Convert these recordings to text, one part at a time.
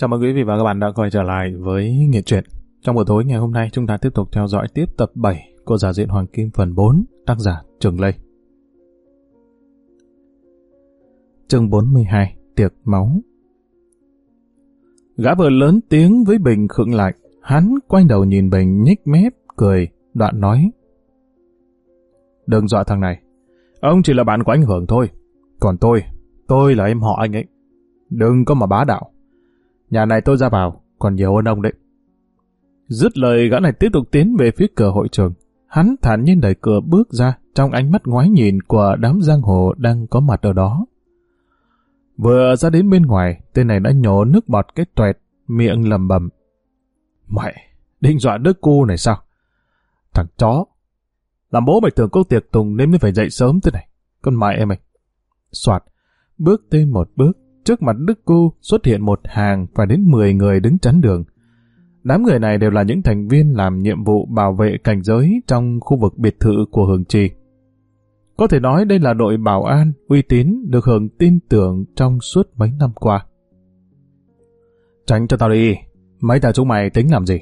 Chào mừng quý vị và các bạn đã quay trở lại với Nghệ truyện. Trong buổi tối ngày hôm nay chúng ta tiếp tục theo dõi tiếp tập 7 của giả diện Hoàng Kim phần 4, tác giả Trường Lê. Chương 42, Tiệc Máu Gã vừa lớn tiếng với Bình khựng lại, hắn quay đầu nhìn Bình nhích mép, cười, đoạn nói. Đừng dọa thằng này, ông chỉ là bạn của anh Hưởng thôi, còn tôi, tôi là em họ anh ấy. Đừng có mà bá đạo. Nhà này tôi ra vào, còn nhiều hơn ông đấy. Dứt lời gã này tiếp tục tiến về phía cửa hội trường. Hắn thản nhiên đẩy cửa bước ra trong ánh mắt ngoái nhìn của đám giang hồ đang có mặt ở đó. Vừa ra đến bên ngoài, tên này đã nhổ nước bọt cái tuẹt, miệng lầm bầm. Mẹ, định dọa đứa cô này sao? Thằng chó. Làm bố mày tưởng cô tiệc tùng nên mới phải dậy sớm thế này. Con mẹ em mày. Soạt, bước thêm một bước, Trước mặt Đức Cu xuất hiện một hàng và đến 10 người đứng chắn đường. Đám người này đều là những thành viên làm nhiệm vụ bảo vệ cảnh giới trong khu vực biệt thự của Hường Trì. Có thể nói đây là đội bảo an uy tín được Hường tin tưởng trong suốt mấy năm qua. Tránh cho tao đi, mấy thằng chúng mày tính làm gì?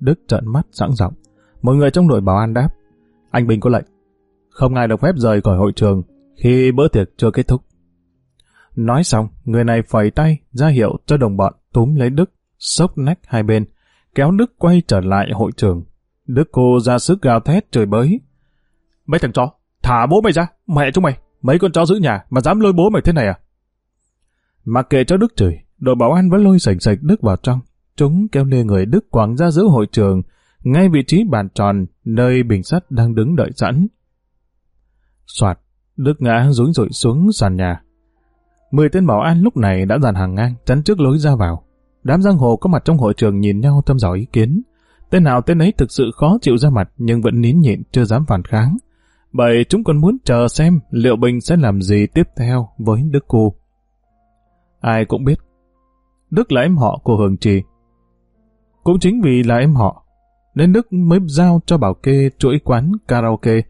Đức trợn mắt sẵn giọng. Một người trong đội bảo an đáp. Anh Bình có lệnh. Không ai được phép rời khỏi hội trường khi bữa tiệc chưa kết thúc. Nói xong, người này phẩy tay, ra hiệu cho đồng bọn túm lấy Đức, sốc nách hai bên, kéo Đức quay trở lại hội trường. Đức cô ra sức gào thét trời bới. Mấy thằng chó, thả bố mày ra, mẹ chúng mày, mấy con chó giữ nhà mà dám lôi bố mày thế này à? Mặc kệ cho Đức chửi, đội bảo an vẫn lôi sành sạch Đức vào trong. Chúng kéo lê người Đức quảng ra giữa hội trường, ngay vị trí bàn tròn, nơi bình sắt đang đứng đợi sẵn. Soạt, Đức ngã rúi rụi xuống sàn nhà. Mười tên bảo an lúc này đã dàn hàng ngang, chắn trước lối ra vào. Đám giang hồ có mặt trong hội trường nhìn nhau thăm dò ý kiến. Tên nào tên ấy thực sự khó chịu ra mặt nhưng vẫn nín nhịn chưa dám phản kháng. Bởi chúng còn muốn chờ xem liệu Bình sẽ làm gì tiếp theo với Đức Cô. Ai cũng biết, Đức là em họ của Hường Trì. Cũng chính vì là em họ, nên Đức mới giao cho Bảo Kê chuỗi quán karaoke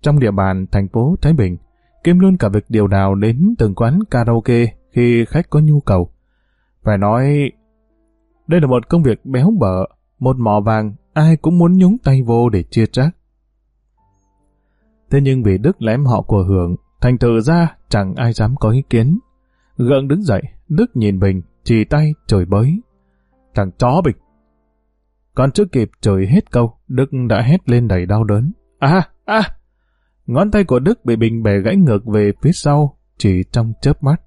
trong địa bàn thành phố Thái Bình kiêm luôn cả việc điều đào đến từng quán karaoke khi khách có nhu cầu. Phải nói, đây là một công việc béo bở, một mỏ vàng, ai cũng muốn nhúng tay vô để chia trác. Thế nhưng vì Đức lém họ của Hưởng, thành thử ra chẳng ai dám có ý kiến. Gượng đứng dậy, Đức nhìn Bình, chỉ tay trời bới. Thằng chó Bình. Còn chưa kịp trời hết câu, Đức đã hét lên đầy đau đớn. À, à! Ngón tay của Đức bị Bình bẻ gãy ngược về phía sau, chỉ trong chớp mắt.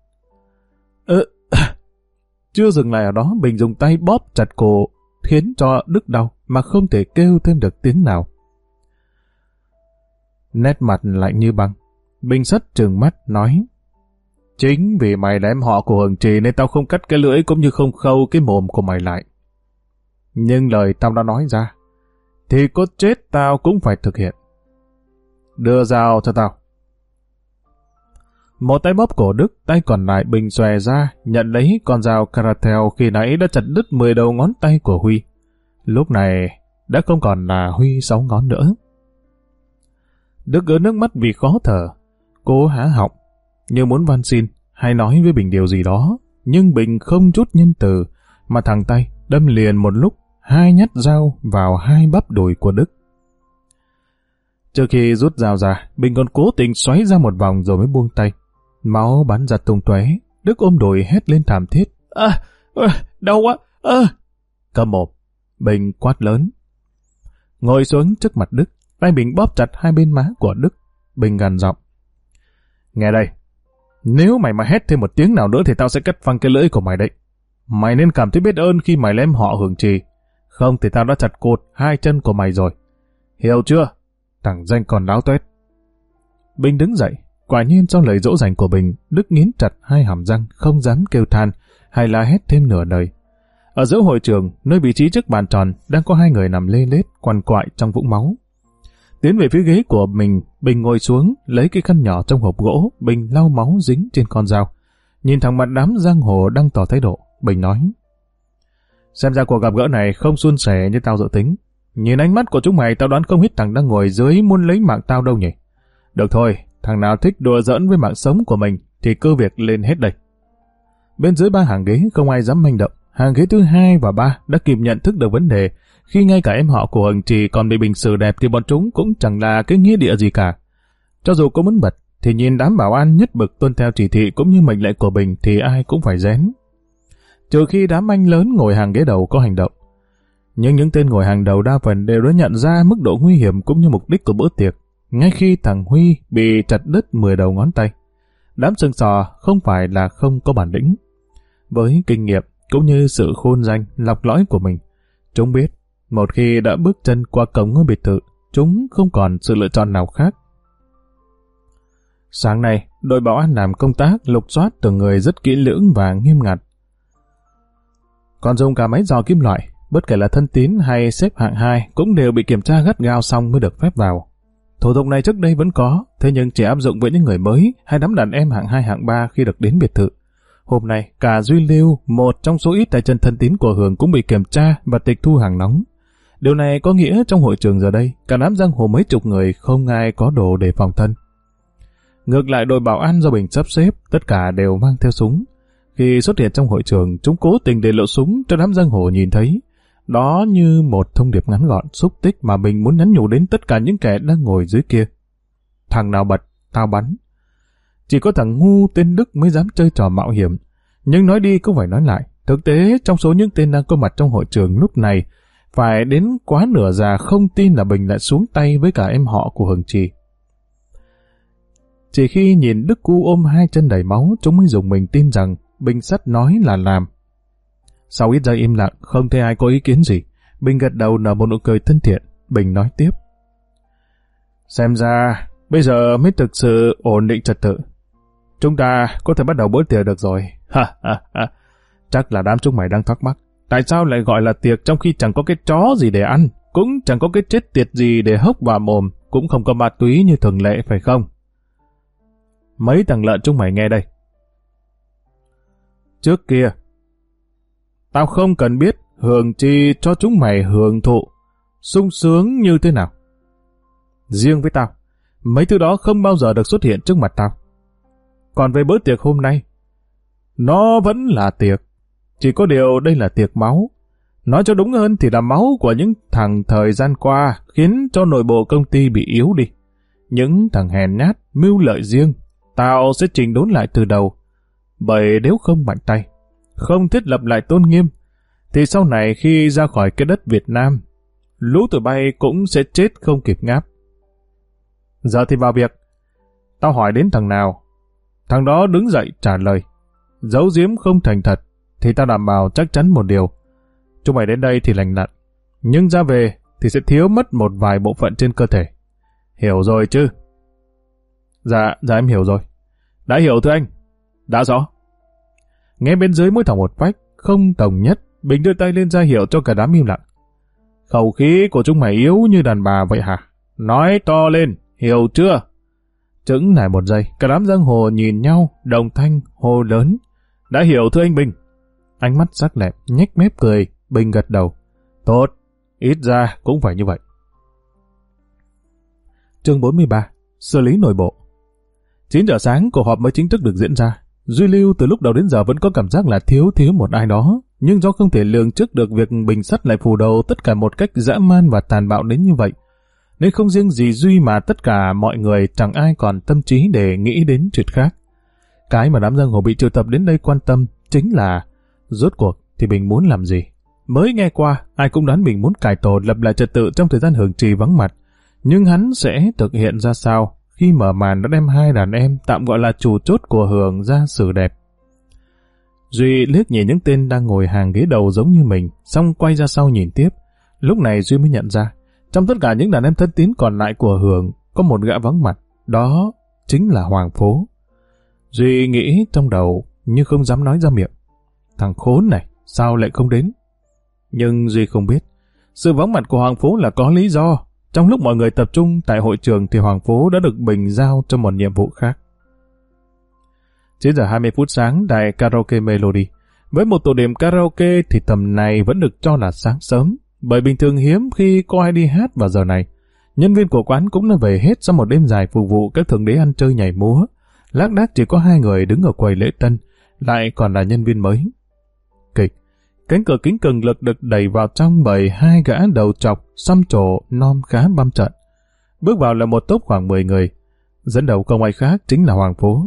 Ơ, chưa dừng lại ở đó, Bình dùng tay bóp chặt cổ, khiến cho Đức đau, mà không thể kêu thêm được tiếng nào. Nét mặt lạnh như băng. Bình sắt trừng mắt, nói, Chính vì mày là em họ của Hường Trì nên tao không cắt cái lưỡi cũng như không khâu cái mồm của mày lại. Nhưng lời tao đã nói ra, thì có chết tao cũng phải thực hiện. Đưa dao cho tao. Một tay bóp cổ Đức, tay còn lại bình xòe ra, nhận lấy con dao Caratel khi nãy đã chặt đứt 10 đầu ngón tay của Huy. Lúc này, đã không còn là Huy sáu ngón nữa. Đức ứa nước mắt vì khó thở. Cô há họng, như muốn van xin, hay nói với Bình điều gì đó. Nhưng Bình không chút nhân từ, mà thằng tay đâm liền một lúc hai nhát dao vào hai bắp đùi của Đức. Trước khi rút dao ra, Bình còn cố tình xoáy ra một vòng rồi mới buông tay. Máu bắn giật tung tóe, Đức ôm đùi hét lên thảm thiết. À, à đau quá, à. Cầm một, Bình quát lớn. Ngồi xuống trước mặt Đức, tay Bình bóp chặt hai bên má của Đức. Bình gằn giọng. Nghe đây, nếu mày mà hét thêm một tiếng nào nữa thì tao sẽ cắt phăng cái lưỡi của mày đấy. Mày nên cảm thấy biết ơn khi mày lem họ hưởng trì. Không thì tao đã chặt cột hai chân của mày rồi. Hiểu chưa? Thằng danh còn láo tuét. Bình đứng dậy, quả nhiên sau lời dỗ dành của Bình, Đức nghiến chặt hai hàm răng, không dám kêu than, hay la hét thêm nửa đời. Ở giữa hội trường, nơi vị trí trước bàn tròn, đang có hai người nằm lê lết, quằn quại trong vũng máu. Tiến về phía ghế của mình, Bình ngồi xuống, lấy cái khăn nhỏ trong hộp gỗ, Bình lau máu dính trên con dao. Nhìn thằng mặt đám giang hồ đang tỏ thái độ, Bình nói. Xem ra cuộc gặp gỡ này không suôn sẻ như tao dự tính. Nhìn ánh mắt của chúng mày tao đoán không hít thằng đang ngồi dưới muốn lấy mạng tao đâu nhỉ. Được thôi, thằng nào thích đùa giỡn với mạng sống của mình thì cơ việc lên hết đây. Bên dưới ba hàng ghế không ai dám manh động, hàng ghế thứ hai và ba đã kịp nhận thức được vấn đề, khi ngay cả em họ của Hồng Trì còn bị bình xử đẹp thì bọn chúng cũng chẳng là cái nghĩa địa gì cả. Cho dù có muốn bật, thì nhìn đám bảo an nhất bực tuân theo chỉ thị cũng như mệnh lệnh của Bình thì ai cũng phải rén. Trừ khi đám anh lớn ngồi hàng ghế đầu có hành động. Nhưng những tên ngồi hàng đầu đa phần đều đã nhận ra mức độ nguy hiểm cũng như mục đích của bữa tiệc, ngay khi thằng Huy bị chặt đứt 10 đầu ngón tay. Đám sừng sò không phải là không có bản lĩnh. Với kinh nghiệm cũng như sự khôn danh, lọc lõi của mình, chúng biết một khi đã bước chân qua cổng ngôi biệt thự, chúng không còn sự lựa chọn nào khác. Sáng nay, đội bảo an làm công tác lục soát từng người rất kỹ lưỡng và nghiêm ngặt. Còn dùng cả máy dò kim loại, bất kể là thân tín hay xếp hạng 2 cũng đều bị kiểm tra gắt gao xong mới được phép vào. Thủ tục này trước đây vẫn có, thế nhưng chỉ áp dụng với những người mới hay đám đàn em hạng 2 hạng 3 khi được đến biệt thự. Hôm nay, cả Duy Lưu, một trong số ít tại chân thân tín của Hường cũng bị kiểm tra và tịch thu hàng nóng. Điều này có nghĩa trong hội trường giờ đây, cả đám giang hồ mấy chục người không ai có đồ để phòng thân. Ngược lại đội bảo an do Bình sắp xếp, tất cả đều mang theo súng. Khi xuất hiện trong hội trường, chúng cố tình để lộ súng cho đám giang hồ nhìn thấy. Đó như một thông điệp ngắn gọn, xúc tích mà Bình muốn nhắn nhủ đến tất cả những kẻ đang ngồi dưới kia. Thằng nào bật, tao bắn. Chỉ có thằng ngu tên Đức mới dám chơi trò mạo hiểm. Nhưng nói đi cũng phải nói lại, thực tế trong số những tên đang có mặt trong hội trường lúc này, phải đến quá nửa già không tin là Bình lại xuống tay với cả em họ của Hường Trì. Chỉ khi nhìn Đức Cú ôm hai chân đầy máu, chúng mới dùng mình tin rằng Bình sắt nói là làm. Sau ít giây im lặng, không thấy ai có ý kiến gì. Bình gật đầu nở một nụ cười thân thiện. Bình nói tiếp. Xem ra, bây giờ mới thực sự ổn định trật tự. Chúng ta có thể bắt đầu bữa tiệc được rồi. Ha ha ha. Chắc là đám chúng mày đang thắc mắc. Tại sao lại gọi là tiệc trong khi chẳng có cái chó gì để ăn, cũng chẳng có cái chết tiệt gì để hốc vào mồm, cũng không có ma túy như thường lệ phải không? Mấy thằng lợn chúng mày nghe đây. Trước kia, tao không cần biết hưởng chi cho chúng mày hưởng thụ, sung sướng như thế nào. Riêng với tao, mấy thứ đó không bao giờ được xuất hiện trước mặt tao. Còn về bữa tiệc hôm nay, nó vẫn là tiệc. Chỉ có điều đây là tiệc máu. Nói cho đúng hơn thì là máu của những thằng thời gian qua khiến cho nội bộ công ty bị yếu đi. Những thằng hèn nhát, mưu lợi riêng, tao sẽ trình đốn lại từ đầu. Bởi nếu không mạnh tay, không thiết lập lại tôn nghiêm, thì sau này khi ra khỏi cái đất Việt Nam, lũ tụi bay cũng sẽ chết không kịp ngáp. Giờ thì vào việc. Tao hỏi đến thằng nào? Thằng đó đứng dậy trả lời. Giấu giếm không thành thật, thì tao đảm bảo chắc chắn một điều. Chúng mày đến đây thì lành lặn, nhưng ra về thì sẽ thiếu mất một vài bộ phận trên cơ thể. Hiểu rồi chứ? Dạ, dạ em hiểu rồi. Đã hiểu thưa anh. Đã rõ. Nghe bên dưới mỗi thằng một phách, không tổng nhất, Bình đưa tay lên ra hiệu cho cả đám im lặng. Khẩu khí của chúng mày yếu như đàn bà vậy hả? Nói to lên, hiểu chưa? Chững lại một giây, cả đám giang hồ nhìn nhau, đồng thanh, hô lớn. Đã hiểu thưa anh Bình. Ánh mắt sắc lẹp, nhếch mép cười, Bình gật đầu. Tốt, ít ra cũng phải như vậy. Chương 43 Xử lý nội bộ 9 giờ sáng, cuộc họp mới chính thức được diễn ra. Duy Lưu từ lúc đầu đến giờ vẫn có cảm giác là thiếu thiếu một ai đó, nhưng do không thể lường trước được việc bình sắt lại phủ đầu tất cả một cách dã man và tàn bạo đến như vậy, nên không riêng gì Duy mà tất cả mọi người chẳng ai còn tâm trí để nghĩ đến chuyện khác. Cái mà đám giang hồ bị triệu tập đến đây quan tâm chính là rốt cuộc thì Bình muốn làm gì. Mới nghe qua, ai cũng đoán mình muốn cải tổ lập lại trật tự trong thời gian hưởng trì vắng mặt. Nhưng hắn sẽ thực hiện ra sao khi mở màn đã đem hai đàn em tạm gọi là chủ chốt của Hường ra xử đẹp. Duy liếc nhìn những tên đang ngồi hàng ghế đầu giống như mình, xong quay ra sau nhìn tiếp. Lúc này Duy mới nhận ra, trong tất cả những đàn em thân tín còn lại của Hường, có một gã vắng mặt, đó chính là Hoàng Phố. Duy nghĩ trong đầu, nhưng không dám nói ra miệng. Thằng khốn này, sao lại không đến? Nhưng Duy không biết, sự vắng mặt của Hoàng Phố là có lý do. Trong lúc mọi người tập trung tại hội trường thì Hoàng Phố đã được Bình giao cho một nhiệm vụ khác. 9 giờ 20 phút sáng đài karaoke Melody. Với một tụ điểm karaoke thì tầm này vẫn được cho là sáng sớm, bởi bình thường hiếm khi có ai đi hát vào giờ này. Nhân viên của quán cũng đã về hết sau một đêm dài phục vụ các thượng đế ăn chơi nhảy múa. Lác đác chỉ có hai người đứng ở quầy lễ tân, lại còn là nhân viên mới. Cánh cửa kính cường lực được đẩy vào trong bởi hai gã đầu chọc xăm trổ, non khá băm trận. Bước vào là một tốp khoảng 10 người. Dẫn đầu không ai khác chính là Hoàng Phố.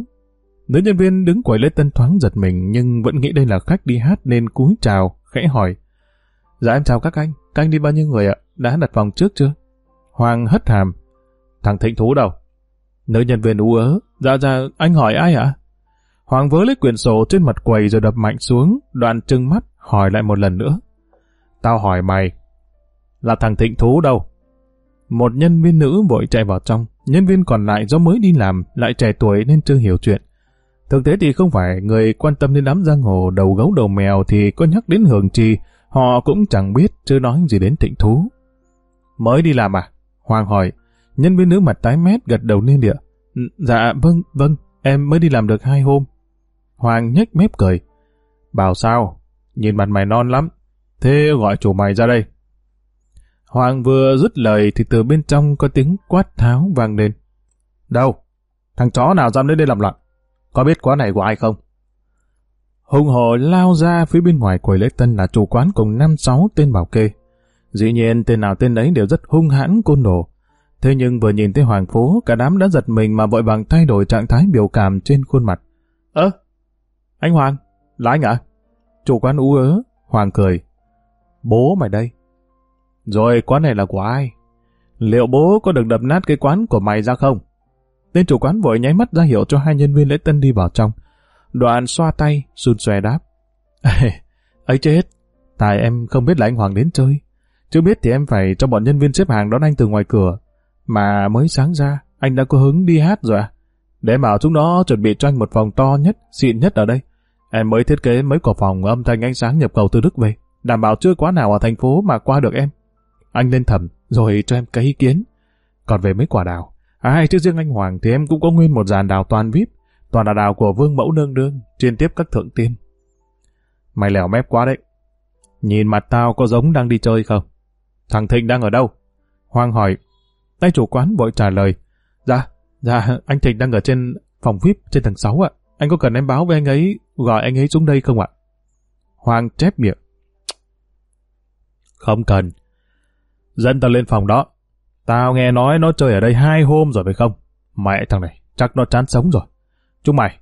Nữ nhân viên đứng quầy lễ tân thoáng giật mình nhưng vẫn nghĩ đây là khách đi hát nên cúi chào, khẽ hỏi. Dạ em chào các anh, các anh đi bao nhiêu người ạ? Đã đặt phòng trước chưa? Hoàng hất hàm. Thằng Thịnh Thú đâu? Nữ nhân viên ú ớ. Dạ dạ, anh hỏi ai ạ? Hoàng vớ lấy quyển sổ trên mặt quầy rồi đập mạnh xuống, đoạn trừng mắt, hỏi lại một lần nữa. Tao hỏi mày, là thằng Thịnh Thú đâu? Một nhân viên nữ vội chạy vào trong, nhân viên còn lại do mới đi làm, lại trẻ tuổi nên chưa hiểu chuyện. Thực tế thì không phải người quan tâm đến đám giang hồ đầu gấu đầu mèo thì có nhắc đến hưởng trì, họ cũng chẳng biết, chưa nói gì đến Thịnh Thú. Mới đi làm à? Hoàng hỏi, nhân viên nữ mặt tái mét gật đầu liên địa. Dạ, vâng, vâng, em mới đi làm được hai hôm. Hoàng nhếch mép cười. Bảo sao? Nhìn mặt mày non lắm. Thế gọi chủ mày ra đây. Hoàng vừa dứt lời thì từ bên trong có tiếng quát tháo vang lên. Đâu? Thằng chó nào dám đến đây làm loạn? Có biết quán này của ai không? Hùng hồ lao ra phía bên ngoài quầy lễ tân là chủ quán cùng năm sáu tên bảo kê. Dĩ nhiên tên nào tên đấy đều rất hung hãn côn đồ. Thế nhưng vừa nhìn thấy Hoàng Phố, cả đám đã giật mình mà vội vàng thay đổi trạng thái biểu cảm trên khuôn mặt. Ơ, anh Hoàng, là anh ạ? Chủ quán ú ớ, Hoàng cười. Bố mày đây. Rồi quán này là của ai? Liệu bố có được đập nát cái quán của mày ra không? Tên chủ quán vội nháy mắt ra hiệu cho hai nhân viên lễ tân đi vào trong. Đoạn xoa tay, xun xòe đáp. ấy chết, tại em không biết là anh Hoàng đến chơi. Chưa biết thì em phải cho bọn nhân viên xếp hàng đón anh từ ngoài cửa. Mà mới sáng ra, anh đã có hứng đi hát rồi à? Để bảo chúng nó chuẩn bị cho anh một phòng to nhất, xịn nhất ở đây. Em mới thiết kế mấy cổ phòng âm thanh ánh sáng nhập cầu từ Đức về, đảm bảo chưa quá nào ở thành phố mà qua được em. Anh lên thẩm, rồi cho em cái ý kiến. Còn về mấy quả đào, à, ai chứ riêng anh Hoàng thì em cũng có nguyên một dàn đào toàn VIP, toàn là đào của vương mẫu nương đương, chuyên tiếp các thượng tiên. Mày lèo mép quá đấy. Nhìn mặt tao có giống đang đi chơi không? Thằng Thịnh đang ở đâu? Hoàng hỏi. Tay chủ quán vội trả lời. Dạ, dạ, anh Thịnh đang ở trên phòng VIP trên tầng 6 ạ. Anh có cần em báo với anh ấy, gọi anh ấy xuống đây không ạ? Hoàng chép miệng. Không cần. Dẫn tao lên phòng đó. Tao nghe nói nó chơi ở đây hai hôm rồi phải không? Mẹ thằng này, chắc nó chán sống rồi. Chúng mày,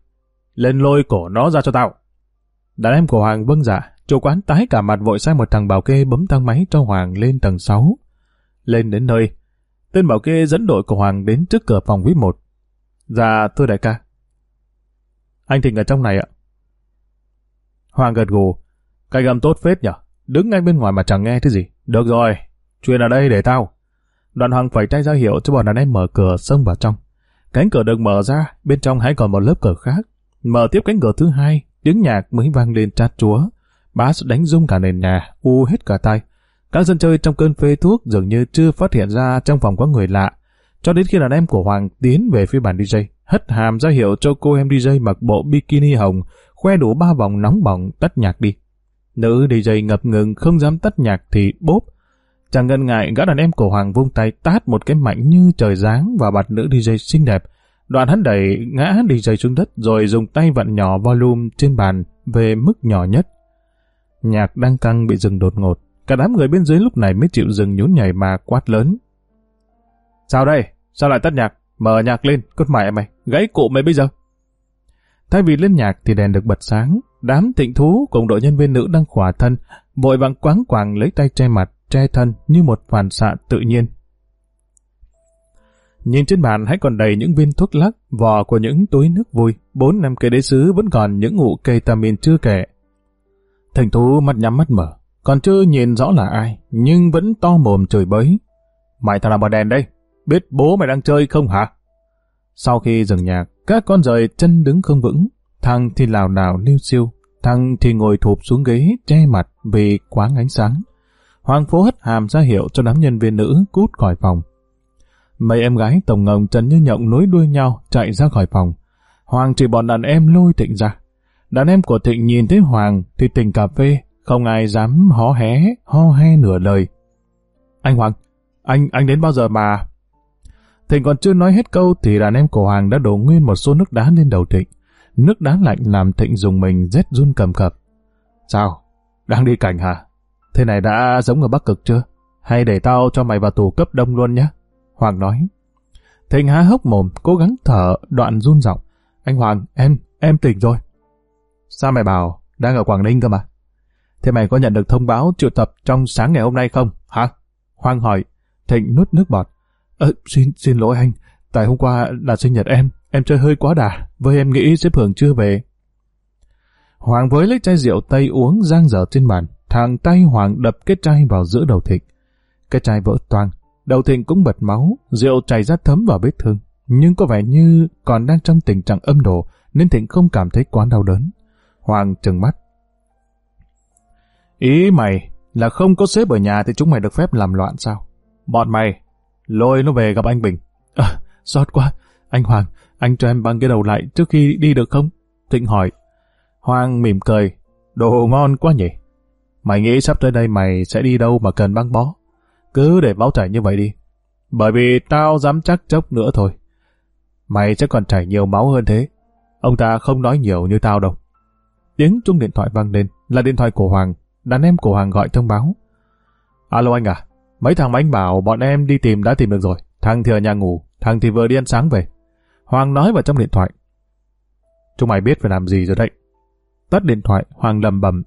lên lôi cổ nó ra cho tao. Đàn em của Hoàng vâng dạ, chủ quán tái cả mặt vội sai một thằng bảo kê bấm thang máy cho Hoàng lên tầng 6. Lên đến nơi, tên bảo kê dẫn đội của Hoàng đến trước cửa phòng VIP 1. Dạ, thưa đại ca. Anh Thịnh ở trong này ạ. Hoàng gật gù. Cái gầm tốt phết nhở. Đứng ngay bên ngoài mà chẳng nghe thứ gì. Được rồi, chuyện ở đây để tao. Đoàn Hoàng phải tay ra hiệu cho bọn đàn em mở cửa xông vào trong. Cánh cửa được mở ra, bên trong hãy còn một lớp cửa khác. Mở tiếp cánh cửa thứ hai, tiếng nhạc mới vang lên chát chúa. Bass đánh rung cả nền nhà, u hết cả tay. Các dân chơi trong cơn phê thuốc dường như chưa phát hiện ra trong phòng có người lạ. Cho đến khi đàn em của Hoàng tiến về phía bàn DJ, hất hàm ra hiệu cho cô em DJ mặc bộ bikini hồng, khoe đủ ba vòng nóng bỏng tắt nhạc đi. Nữ DJ ngập ngừng không dám tắt nhạc thì bốp. Chẳng ngần ngại gã đàn em của Hoàng vung tay tát một cái mạnh như trời giáng vào mặt nữ DJ xinh đẹp. Đoạn hắn đẩy ngã DJ xuống đất rồi dùng tay vặn nhỏ volume trên bàn về mức nhỏ nhất. Nhạc đang căng bị dừng đột ngột. Cả đám người bên dưới lúc này mới chịu dừng nhún nhảy mà quát lớn. Sao đây? Sao lại tắt nhạc? Mở nhạc lên, cốt mẹ mày, gãy cụ mày bây giờ. Thay vì lên nhạc thì đèn được bật sáng, đám tịnh thú cùng đội nhân viên nữ đang khỏa thân, vội vàng quáng quàng lấy tay che mặt, che thân như một phản xạ tự nhiên. Nhìn trên bàn hãy còn đầy những viên thuốc lắc, vỏ của những túi nước vui, bốn năm cây đế sứ vẫn còn những ngụ ketamin chưa kể. Thành thú mắt nhắm mắt mở, còn chưa nhìn rõ là ai, nhưng vẫn to mồm chửi bới. Mày thằng nào bật đèn đây? Biết bố mày đang chơi không hả? Sau khi dừng nhạc, các con rời chân đứng không vững, thằng thì lào đảo liêu siêu, thằng thì ngồi thụp xuống ghế che mặt vì quá ánh sáng. Hoàng phố hất hàm ra hiệu cho đám nhân viên nữ cút khỏi phòng. Mấy em gái tổng ngồng trần như nhộng nối đuôi nhau chạy ra khỏi phòng. Hoàng chỉ bọn đàn em lôi Thịnh ra. Đàn em của Thịnh nhìn thấy Hoàng thì tỉnh cà phê, không ai dám hó hé, ho he nửa lời. Anh Hoàng, anh anh đến bao giờ mà... Thịnh còn chưa nói hết câu thì đàn em của Hoàng đã đổ nguyên một số nước đá lên đầu Thịnh. Nước đá lạnh làm Thịnh dùng mình rét run cầm cập. Sao? Đang đi cảnh hả? Thế này đã giống ở Bắc Cực chưa? Hay để tao cho mày vào tù cấp đông luôn nhé? Hoàng nói. Thịnh há hốc mồm, cố gắng thở, đoạn run giọng. Anh Hoàng, em, em tỉnh rồi. Sao mày bảo, đang ở Quảng Ninh cơ mà? Thế mày có nhận được thông báo triệu tập trong sáng ngày hôm nay không, hả? Hoàng hỏi. Thịnh nuốt nước bọt. Ờ, xin, xin lỗi anh, tại hôm qua là sinh nhật em, em chơi hơi quá đà, với em nghĩ xếp hưởng chưa về. Hoàng với lấy chai rượu tây uống giang dở trên bàn, thằng tay Hoàng đập cái chai vào giữa đầu Thịnh. Cái chai vỡ toang, đầu Thịnh cũng bật máu, rượu chảy ra thấm vào vết thương, nhưng có vẻ như còn đang trong tình trạng âm độ nên Thịnh không cảm thấy quá đau đớn. Hoàng trừng mắt. Ý mày là không có xếp ở nhà thì chúng mày được phép làm loạn sao? Bọn mày, lôi nó về gặp anh Bình. À, xót quá. Anh Hoàng, anh cho em băng cái đầu lại trước khi đi được không? Thịnh hỏi. Hoàng mỉm cười. Đồ ngon quá nhỉ? Mày nghĩ sắp tới đây mày sẽ đi đâu mà cần băng bó? Cứ để máu chảy như vậy đi. Bởi vì tao dám chắc chốc nữa thôi. Mày sẽ còn chảy nhiều máu hơn thế. Ông ta không nói nhiều như tao đâu. Tiếng chuông điện thoại vang lên, là điện thoại của Hoàng. Đàn em của Hoàng gọi thông báo. Alo anh à, mấy thằng anh bảo bọn em đi tìm đã tìm được rồi. Thằng thì ở nhà ngủ, thằng thì vừa đi ăn sáng về. Hoàng nói vào trong điện thoại. Chúng mày biết phải làm gì rồi đấy. Tắt điện thoại, Hoàng lầm bầm.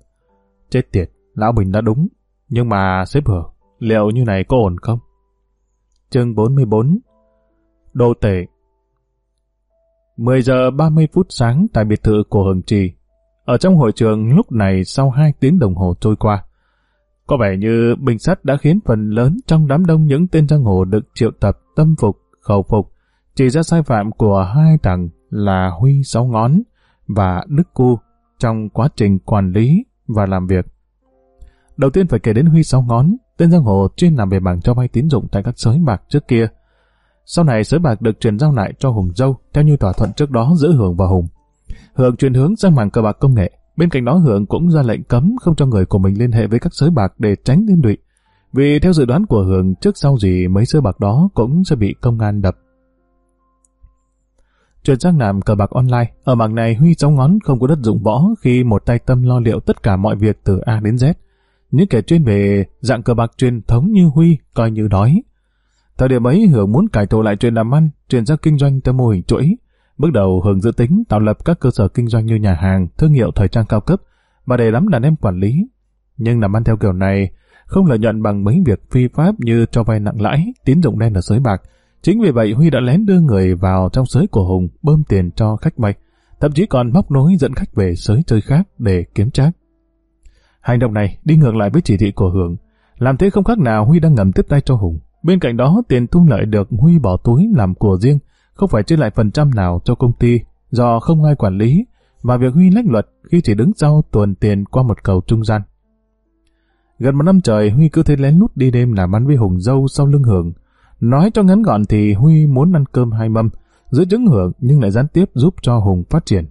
Chết tiệt, Lão Bình đã đúng. Nhưng mà xếp hở, liệu như này có ổn không? Chương 44 Đô tể 10 giờ 30 phút sáng tại biệt thự của Hường Trì. Ở trong hội trường lúc này sau 2 tiếng đồng hồ trôi qua. Có vẻ như bình sắt đã khiến phần lớn trong đám đông những tên giang hồ được triệu tập tâm phục, khẩu phục, chỉ ra sai phạm của hai thằng là Huy Sáu Ngón và Đức Cu trong quá trình quản lý và làm việc. Đầu tiên phải kể đến Huy Sáu Ngón, tên giang hồ chuyên làm về bằng cho vay tín dụng tại các sới bạc trước kia. Sau này sới bạc được truyền giao lại cho Hùng Dâu theo như thỏa thuận trước đó giữa Hường và Hùng. Hường chuyển hướng sang mảng cờ bạc công nghệ. Bên cạnh đó Hường cũng ra lệnh cấm không cho người của mình liên hệ với các sới bạc để tránh liên lụy. Vì theo dự đoán của Hường trước sau gì mấy sới bạc đó cũng sẽ bị công an đập. Chuyển sang làm cờ bạc online, ở mảng này Huy sáu ngón không có đất dụng võ khi một tay tâm lo liệu tất cả mọi việc từ A đến Z. Những kẻ chuyên về dạng cờ bạc truyền thống như Huy coi như đói. Thời điểm ấy Hưởng muốn cải tổ lại chuyện làm ăn, chuyển sang kinh doanh theo mô hình chuỗi. Bước đầu hường dự tính tạo lập các cơ sở kinh doanh như nhà hàng, thương hiệu thời trang cao cấp và để lắm đàn em quản lý. Nhưng làm ăn theo kiểu này không lợi nhuận bằng mấy việc phi pháp như cho vay nặng lãi, tín dụng đen ở sới bạc. Chính vì vậy Huy đã lén đưa người vào trong sới của Hùng bơm tiền cho khách vay, thậm chí còn móc nối dẫn khách về sới chơi khác để kiếm trác. Hành động này đi ngược lại với chỉ thị của Hưởng. Làm thế không khác nào Huy đang ngầm tiếp tay cho Hùng. Bên cạnh đó, tiền thu lợi được Huy bỏ túi làm của riêng, không phải chia lại phần trăm nào cho công ty do không ai quản lý, và việc Huy lách luật khi chỉ đứng sau tuần tiền qua một cầu trung gian. Gần một năm trời, Huy cứ thế lén lút đi đêm làm ăn với Hùng dâu sau lưng Hưởng. Nói cho ngắn gọn thì Huy muốn ăn cơm hai mâm, giữ chứng Hưởng nhưng lại gián tiếp giúp cho Hùng phát triển.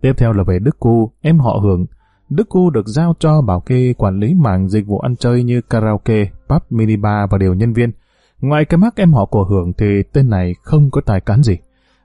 Tiếp theo là về Đức Cu, em họ Hưởng, Đức Cu được giao cho bảo kê quản lý mảng dịch vụ ăn chơi như karaoke, pub, minibar và điều nhân viên. Ngoài cái mắc em họ của Hưởng thì tên này không có tài cán gì.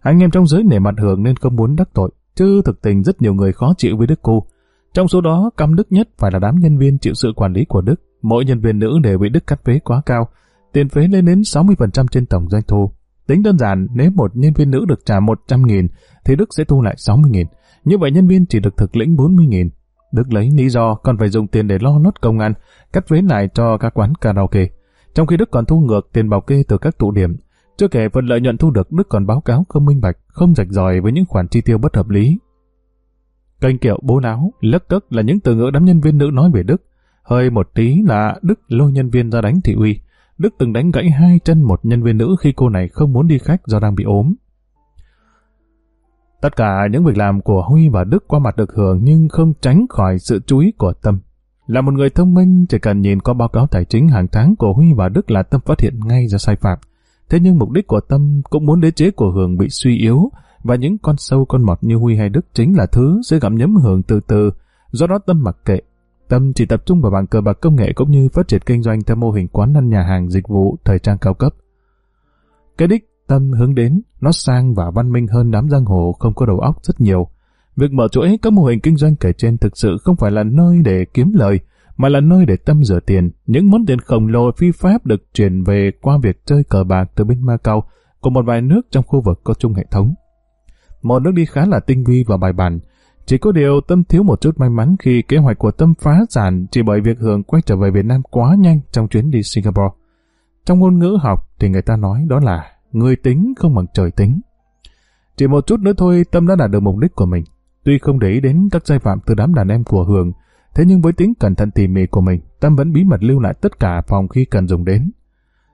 Anh em trong giới nể mặt Hưởng nên không muốn đắc tội, chứ thực tình rất nhiều người khó chịu với Đức cô Trong số đó, căm Đức nhất phải là đám nhân viên chịu sự quản lý của Đức. Mỗi nhân viên nữ đều bị Đức cắt phế quá cao, tiền phế lên đến 60% trên tổng doanh thu. Tính đơn giản, nếu một nhân viên nữ được trả 100.000 thì Đức sẽ thu lại 60.000. Như vậy nhân viên chỉ được thực lĩnh 40.000. Đức lấy lý do còn phải dùng tiền để lo nốt công an, cắt phế lại cho các quán karaoke. Trong khi Đức còn thu ngược tiền bảo kê từ các tụ điểm. Chưa kể phần lợi nhuận thu được Đức còn báo cáo không minh bạch, không rạch ròi với những khoản chi tiêu bất hợp lý. Kênh kiệu bố láo, lất cất là những từ ngữ đám nhân viên nữ nói về Đức. Hơi một tí là Đức lôi nhân viên ra đánh thị uy. Đức từng đánh gãy hai chân một nhân viên nữ khi cô này không muốn đi khách do đang bị ốm. Tất cả những việc làm của Huy và Đức qua mặt được hưởng nhưng không tránh khỏi sự chú ý của Tâm. Là một người thông minh, chỉ cần nhìn qua báo cáo tài chính hàng tháng của Huy và Đức là Tâm phát hiện ngay ra sai phạm. Thế nhưng mục đích của Tâm cũng muốn đế chế của Hường bị suy yếu và những con sâu con mọt như Huy hay Đức chính là thứ sẽ gặm nhấm Hường từ từ. Do đó Tâm mặc kệ. Tâm chỉ tập trung vào bảng cờ bạc công nghệ cũng như phát triển kinh doanh theo mô hình quán ăn nhà hàng dịch vụ thời trang cao cấp. Cái đích Tâm hướng đến, nó sang và văn minh hơn đám giang hồ không có đầu óc rất nhiều. Việc mở chuỗi các mô hình kinh doanh kể trên thực sự không phải là nơi để kiếm lời, mà là nơi để tâm rửa tiền. Những món tiền khổng lồ phi pháp được chuyển về qua việc chơi cờ bạc từ bên Macau của một vài nước trong khu vực có chung hệ thống. Một nước đi khá là tinh vi và bài bản, chỉ có điều Tâm thiếu một chút may mắn khi kế hoạch của Tâm phá sản chỉ bởi việc Hường quay trở về Việt Nam quá nhanh trong chuyến đi Singapore. Trong ngôn ngữ học thì người ta nói đó là người tính không bằng trời tính. Chỉ một chút nữa thôi Tâm đã đạt được mục đích của mình. Tuy không để ý đến các sai phạm từ đám đàn em của Hường, thế nhưng với tính cẩn thận tỉ mỉ của mình, Tâm vẫn bí mật lưu lại tất cả phòng khi cần dùng đến.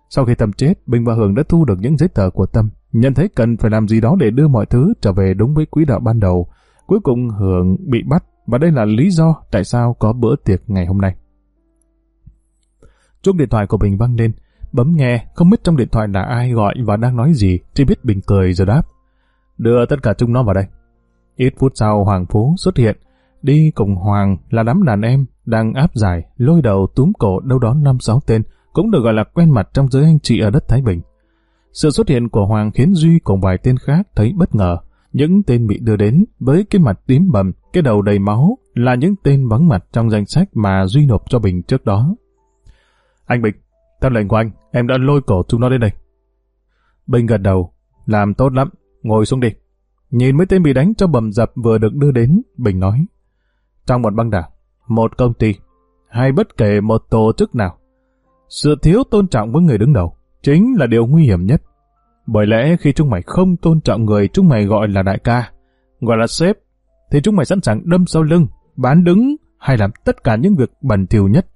Sau khi Tâm chết, Bình và Hường đã thu được những giấy tờ của Tâm, nhận thấy cần phải làm gì đó để đưa mọi thứ trở về đúng với quỹ đạo ban đầu. Cuối cùng Hường bị bắt và đây là lý do tại sao có bữa tiệc ngày hôm nay. Chuông điện thoại của Bình vang lên, bấm nghe, không biết trong điện thoại là ai gọi và đang nói gì, chỉ biết Bình cười rồi đáp. Đưa tất cả chúng nó vào đây. Ít phút sau Hoàng Phú xuất hiện, đi cùng Hoàng là đám đàn em đang áp giải, lôi đầu túm cổ đâu đó năm sáu tên, cũng được gọi là quen mặt trong giới anh chị ở đất Thái Bình. Sự xuất hiện của Hoàng khiến Duy cùng vài tên khác thấy bất ngờ. Những tên bị đưa đến với cái mặt tím bầm, cái đầu đầy máu là những tên vắng mặt trong danh sách mà Duy nộp cho Bình trước đó. Anh Bình, theo lệnh của anh, em đã lôi cổ chúng nó đến đây. Bình gật đầu, làm tốt lắm, ngồi xuống đi. Nhìn mấy tên bị đánh cho bầm dập vừa được đưa đến, Bình nói. Trong một băng đảng, một công ty, hay bất kể một tổ chức nào, sự thiếu tôn trọng với người đứng đầu chính là điều nguy hiểm nhất. Bởi lẽ khi chúng mày không tôn trọng người chúng mày gọi là đại ca, gọi là sếp, thì chúng mày sẵn sàng đâm sau lưng, bán đứng hay làm tất cả những việc bẩn thỉu nhất.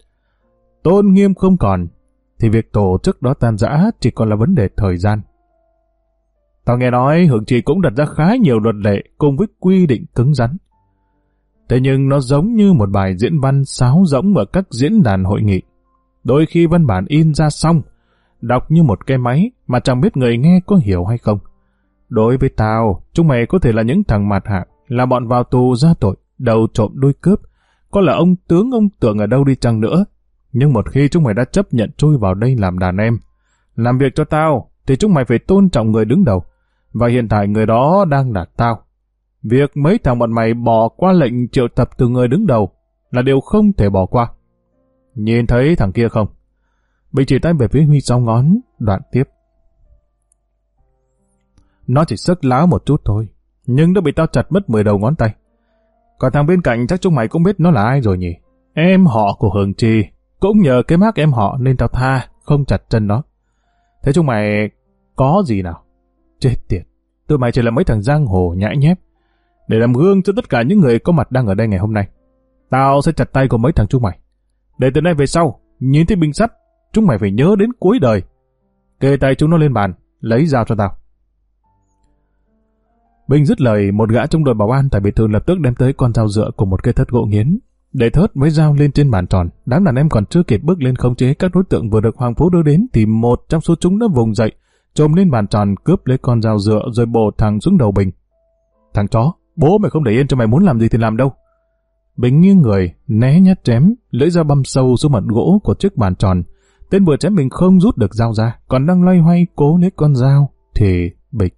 Tôn nghiêm không còn, thì việc tổ chức đó tan rã chỉ còn là vấn đề thời gian. Tao nghe nói Hưởng Trì cũng đặt ra khá nhiều luật lệ cùng với quy định cứng rắn. Thế nhưng nó giống như một bài diễn văn sáo rỗng ở các diễn đàn hội nghị. Đôi khi văn bản in ra xong, đọc như một cái máy mà chẳng biết người nghe có hiểu hay không. Đối với tao, chúng mày có thể là những thằng mặt hạng, là bọn vào tù ra tội, đầu trộm đuôi cướp, có là ông tướng ông tưởng ở đâu đi chăng nữa. Nhưng một khi chúng mày đã chấp nhận chui vào đây làm đàn em, làm việc cho tao, thì chúng mày phải tôn trọng người đứng đầu. Và hiện tại người đó đang là tao. Việc mấy thằng bọn mày bỏ qua lệnh triệu tập từ người đứng đầu là điều không thể bỏ qua. Nhìn thấy thằng kia không? Bình chỉ tay về phía Huy sau ngón, đoạn tiếp. Nó chỉ sức láo một chút thôi, nhưng nó bị tao chặt mất 10 đầu ngón tay. Còn thằng bên cạnh chắc chúng mày cũng biết nó là ai rồi nhỉ? Em họ của Hường Trì, cũng nhờ cái mác em họ nên tao tha, không chặt chân nó. Thế chúng mày có gì nào? Chết tiệt, tụi mày chỉ là mấy thằng giang hồ nhãi nhép, để làm gương cho tất cả những người có mặt đang ở đây ngày hôm nay. Tao sẽ chặt tay của mấy thằng chúng mày. Để từ nay về sau, nhìn thấy binh sắt, chúng mày phải nhớ đến cuối đời. Kê tay chúng nó lên bàn, lấy dao cho tao. Bình dứt lời, một gã trong đội bảo an tại biệt thự lập tức đem tới con dao dựa của một cây thất gỗ nghiến. Để thớt với dao lên trên bàn tròn, đám đàn em còn chưa kịp bước lên khống chế các đối tượng vừa được Hoàng Phú đưa đến thì một trong số chúng đã vùng dậy, trồm lên bàn tròn cướp lấy con dao dựa rồi bổ thẳng xuống đầu Bình. Thằng chó, bố mày không để yên cho mày muốn làm gì thì làm đâu. Bình nghiêng người, né nhát chém, lưỡi dao băm sâu xuống mặt gỗ của chiếc bàn tròn. Tên vừa chém mình không rút được dao ra, còn đang loay hoay cố lấy con dao, thì bịch.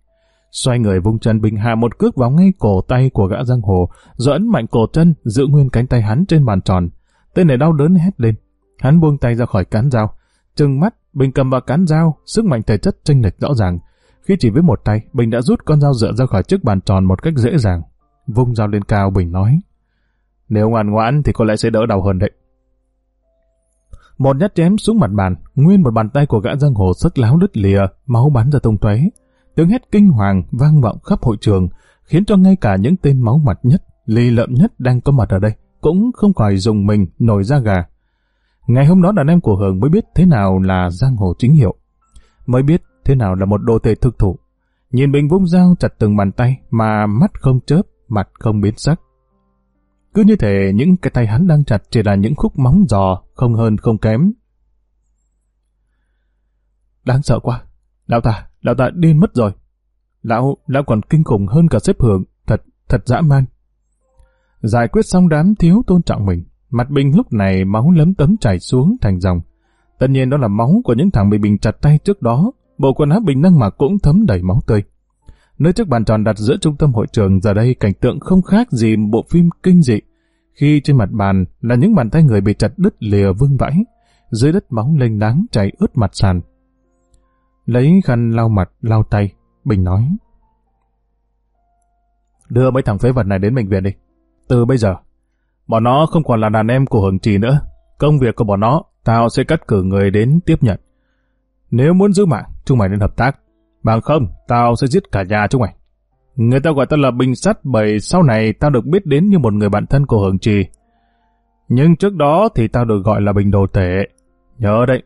Xoay người vung chân Bình hạ một cước vào ngay cổ tay của gã giang hồ, rồi ấn mạnh cổ chân, giữ nguyên cánh tay hắn trên bàn tròn. Tên này đau đớn hét lên. Hắn buông tay ra khỏi cán dao. Trừng mắt, Bình cầm và cán dao, sức mạnh thể chất chênh lệch rõ ràng. Khi chỉ với một tay, Bình đã rút con dao dựa ra khỏi chiếc bàn tròn một cách dễ dàng. Vung dao lên cao, Bình nói. Nếu ngoan ngoãn thì có lẽ sẽ đỡ đau hơn đấy. Một nhát chém xuống mặt bàn, nguyên một bàn tay của gã giang hồ sức láo đứt lìa, máu bắn ra tung tóe. Tiếng hét kinh hoàng vang vọng khắp hội trường, khiến cho ngay cả những tên máu mặt nhất, lì lợm nhất đang có mặt ở đây, cũng không khỏi dùng mình nổi da gà. Ngày hôm đó đàn em của Hường mới biết thế nào là giang hồ chính hiệu, mới biết thế nào là một đồ thể thực thụ. Nhìn Bình vung dao chặt từng bàn tay mà mắt không chớp, mặt không biến sắc. Cứ như thể những cái tay hắn đang chặt chỉ là những khúc móng giò, không hơn không kém. Đáng sợ quá. Lão ta, lão ta điên mất rồi. Lão, lão còn kinh khủng hơn cả xếp hưởng, thật, thật dã man. Giải quyết xong đám thiếu tôn trọng mình, mặt Bình lúc này máu lấm tấm chảy xuống thành dòng. Tất nhiên đó là máu của những thằng bị Bình chặt tay trước đó, bộ quần áo Bình năng mà cũng thấm đầy máu tươi. Nơi chiếc bàn tròn đặt giữa trung tâm hội trường giờ đây cảnh tượng không khác gì bộ phim kinh dị. Khi trên mặt bàn là những bàn tay người bị chặt đứt lìa vương vãi, dưới đất máu lênh láng chảy ướt mặt sàn. Lấy khăn lau mặt, lau tay, Bình nói. Đưa mấy thằng phế vật này đến bệnh viện đi. Từ bây giờ, bọn nó không còn là đàn em của Hưởng Trì nữa. Công việc của bọn nó, tao sẽ cắt cử người đến tiếp nhận. Nếu muốn giữ mạng, chúng mày nên hợp tác. Bằng không, tao sẽ giết cả nhà chúng mày. Người ta gọi tao là Bình Sắt bởi sau này tao được biết đến như một người bạn thân của Hưởng Trì. Nhưng trước đó thì tao được gọi là Bình Đồ Tể. Nhớ đấy.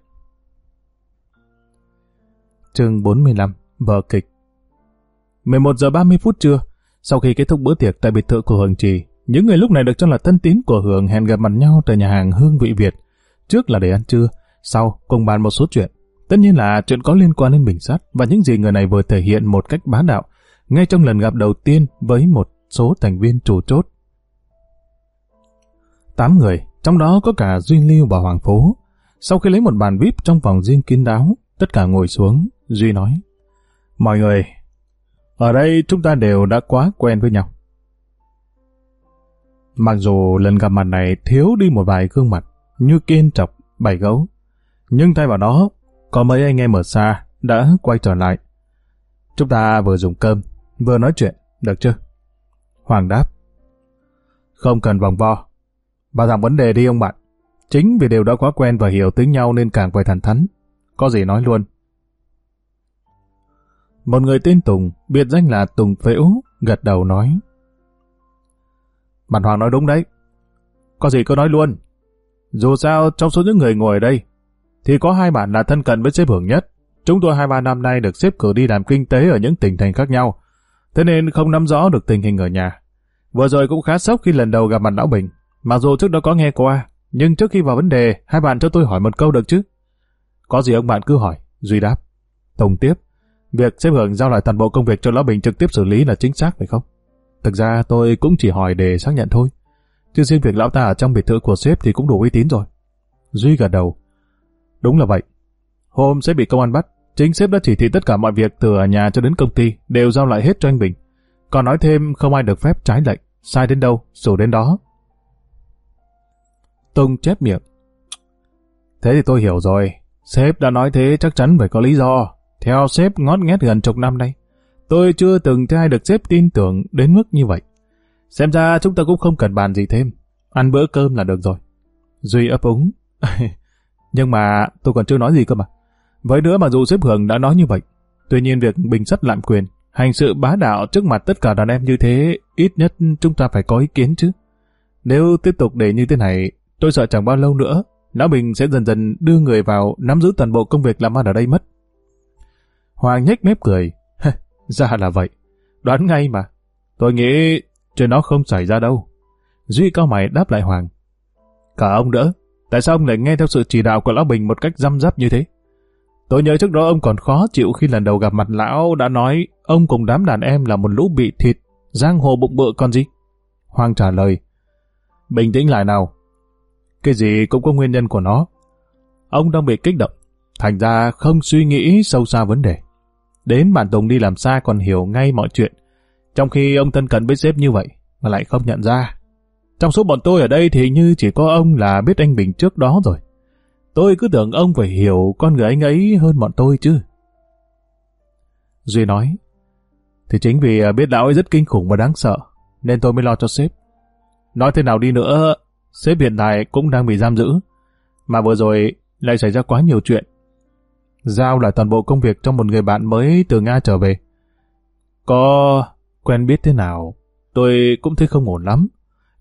Chương 45 Vở kịch 11 giờ 30 phút trưa, sau khi kết thúc bữa tiệc tại biệt thự của Hưởng Trì, những người lúc này được cho là thân tín của Hường hẹn gặp mặt nhau tại nhà hàng Hương Vị Việt. Trước là để ăn trưa, sau cùng bàn một số chuyện. Tất nhiên là chuyện có liên quan đến bình sắt và những gì người này vừa thể hiện một cách bá đạo, ngay trong lần gặp đầu tiên với một số thành viên chủ chốt. Tám người, trong đó có cả Duy Lưu và Hoàng Phố. Sau khi lấy một bàn VIP trong phòng riêng kín đáo, tất cả ngồi xuống, Duy nói. Mọi người, ở đây chúng ta đều đã quá quen với nhau. Mặc dù lần gặp mặt này thiếu đi một vài gương mặt, như kiên trọc, bảy gấu, nhưng thay vào đó, có mấy anh em ở xa đã quay trở lại. Chúng ta vừa dùng cơm, vừa nói chuyện, được chưa? Hoàng đáp. Không cần vòng vo. Bà thẳng vấn đề đi ông bạn. Chính vì đều đã quá quen và hiểu tính nhau nên càng phải thẳng thắn. Có gì nói luôn. Một người tên Tùng, biệt danh là Tùng Phễu, gật đầu nói. Bản Hoàng nói đúng đấy. Có gì cứ nói luôn. Dù sao, trong số những người ngồi ở đây, thì có hai bạn là thân cận với sếp hưởng nhất. Chúng tôi hai ba năm nay được xếp cử đi làm kinh tế ở những tỉnh thành khác nhau, thế nên không nắm rõ được tình hình ở nhà. Vừa rồi cũng khá sốc khi lần đầu gặp mặt Lão Bình, mặc dù trước đó có nghe qua, nhưng trước khi vào vấn đề, hai bạn cho tôi hỏi một câu được chứ? Có gì ông bạn cứ hỏi, Duy đáp. Tổng tiếp, Việc xếp hưởng giao lại toàn bộ công việc cho Lão Bình trực tiếp xử lý là chính xác phải không? Thực ra tôi cũng chỉ hỏi để xác nhận thôi. Chứ riêng việc lão ta ở trong biệt thự của sếp thì cũng đủ uy tín rồi. Duy gật đầu. Đúng là vậy. Hôm sếp bị công an bắt, chính sếp đã chỉ thị tất cả mọi việc từ ở nhà cho đến công ty đều giao lại hết cho anh Bình. Còn nói thêm không ai được phép trái lệnh, sai đến đâu, xử đến đó. Tùng chép miệng. Thế thì tôi hiểu rồi. Sếp đã nói thế chắc chắn phải có lý do. Theo sếp ngót nghét gần chục năm nay, tôi chưa từng trai được xếp tin tưởng đến mức như vậy. Xem ra chúng ta cũng không cần bàn gì thêm. Ăn bữa cơm là được rồi. Duy ấp úng. Nhưng mà tôi còn chưa nói gì cơ mà. Với nữa mà dù xếp hưởng đã nói như vậy, tuy nhiên việc bình sắt lạm quyền, hành sự bá đạo trước mặt tất cả đàn em như thế, ít nhất chúng ta phải có ý kiến chứ. Nếu tiếp tục để như thế này, tôi sợ chẳng bao lâu nữa, Lão Bình sẽ dần dần đưa người vào nắm giữ toàn bộ công việc làm ăn ở đây mất. Hoàng nhếch mép cười ra là vậy. Đoán ngay mà. Tôi nghĩ chuyện đó không xảy ra đâu. Duy cao mày đáp lại Hoàng. Cả ông đỡ. Tại sao ông lại nghe theo sự chỉ đạo của Lão Bình một cách răm rắp như thế? Tôi nhớ trước đó ông còn khó chịu khi lần đầu gặp mặt Lão đã nói ông cùng đám đàn em là một lũ bị thịt, giang hồ bụng bựa con gì? Hoàng trả lời. Bình tĩnh lại nào. Cái gì cũng có nguyên nhân của nó. Ông đang bị kích động, thành ra không suy nghĩ sâu xa vấn đề. Đến bản Tùng đi làm xa còn hiểu ngay mọi chuyện. Trong khi ông thân cận với sếp như vậy, mà lại không nhận ra. Trong số bọn tôi ở đây thì như chỉ có ông là biết anh Bình trước đó rồi. Tôi cứ tưởng ông phải hiểu con người anh ấy hơn bọn tôi chứ. Duy nói, thì chính vì à, biết lão ấy rất kinh khủng và đáng sợ, nên tôi mới lo cho sếp. Nói thế nào đi nữa, sếp hiện tại cũng đang bị giam giữ. Mà vừa rồi lại xảy ra quá nhiều chuyện giao lại toàn bộ công việc cho một người bạn mới từ Nga trở về. Có quen biết thế nào, tôi cũng thấy không ổn lắm.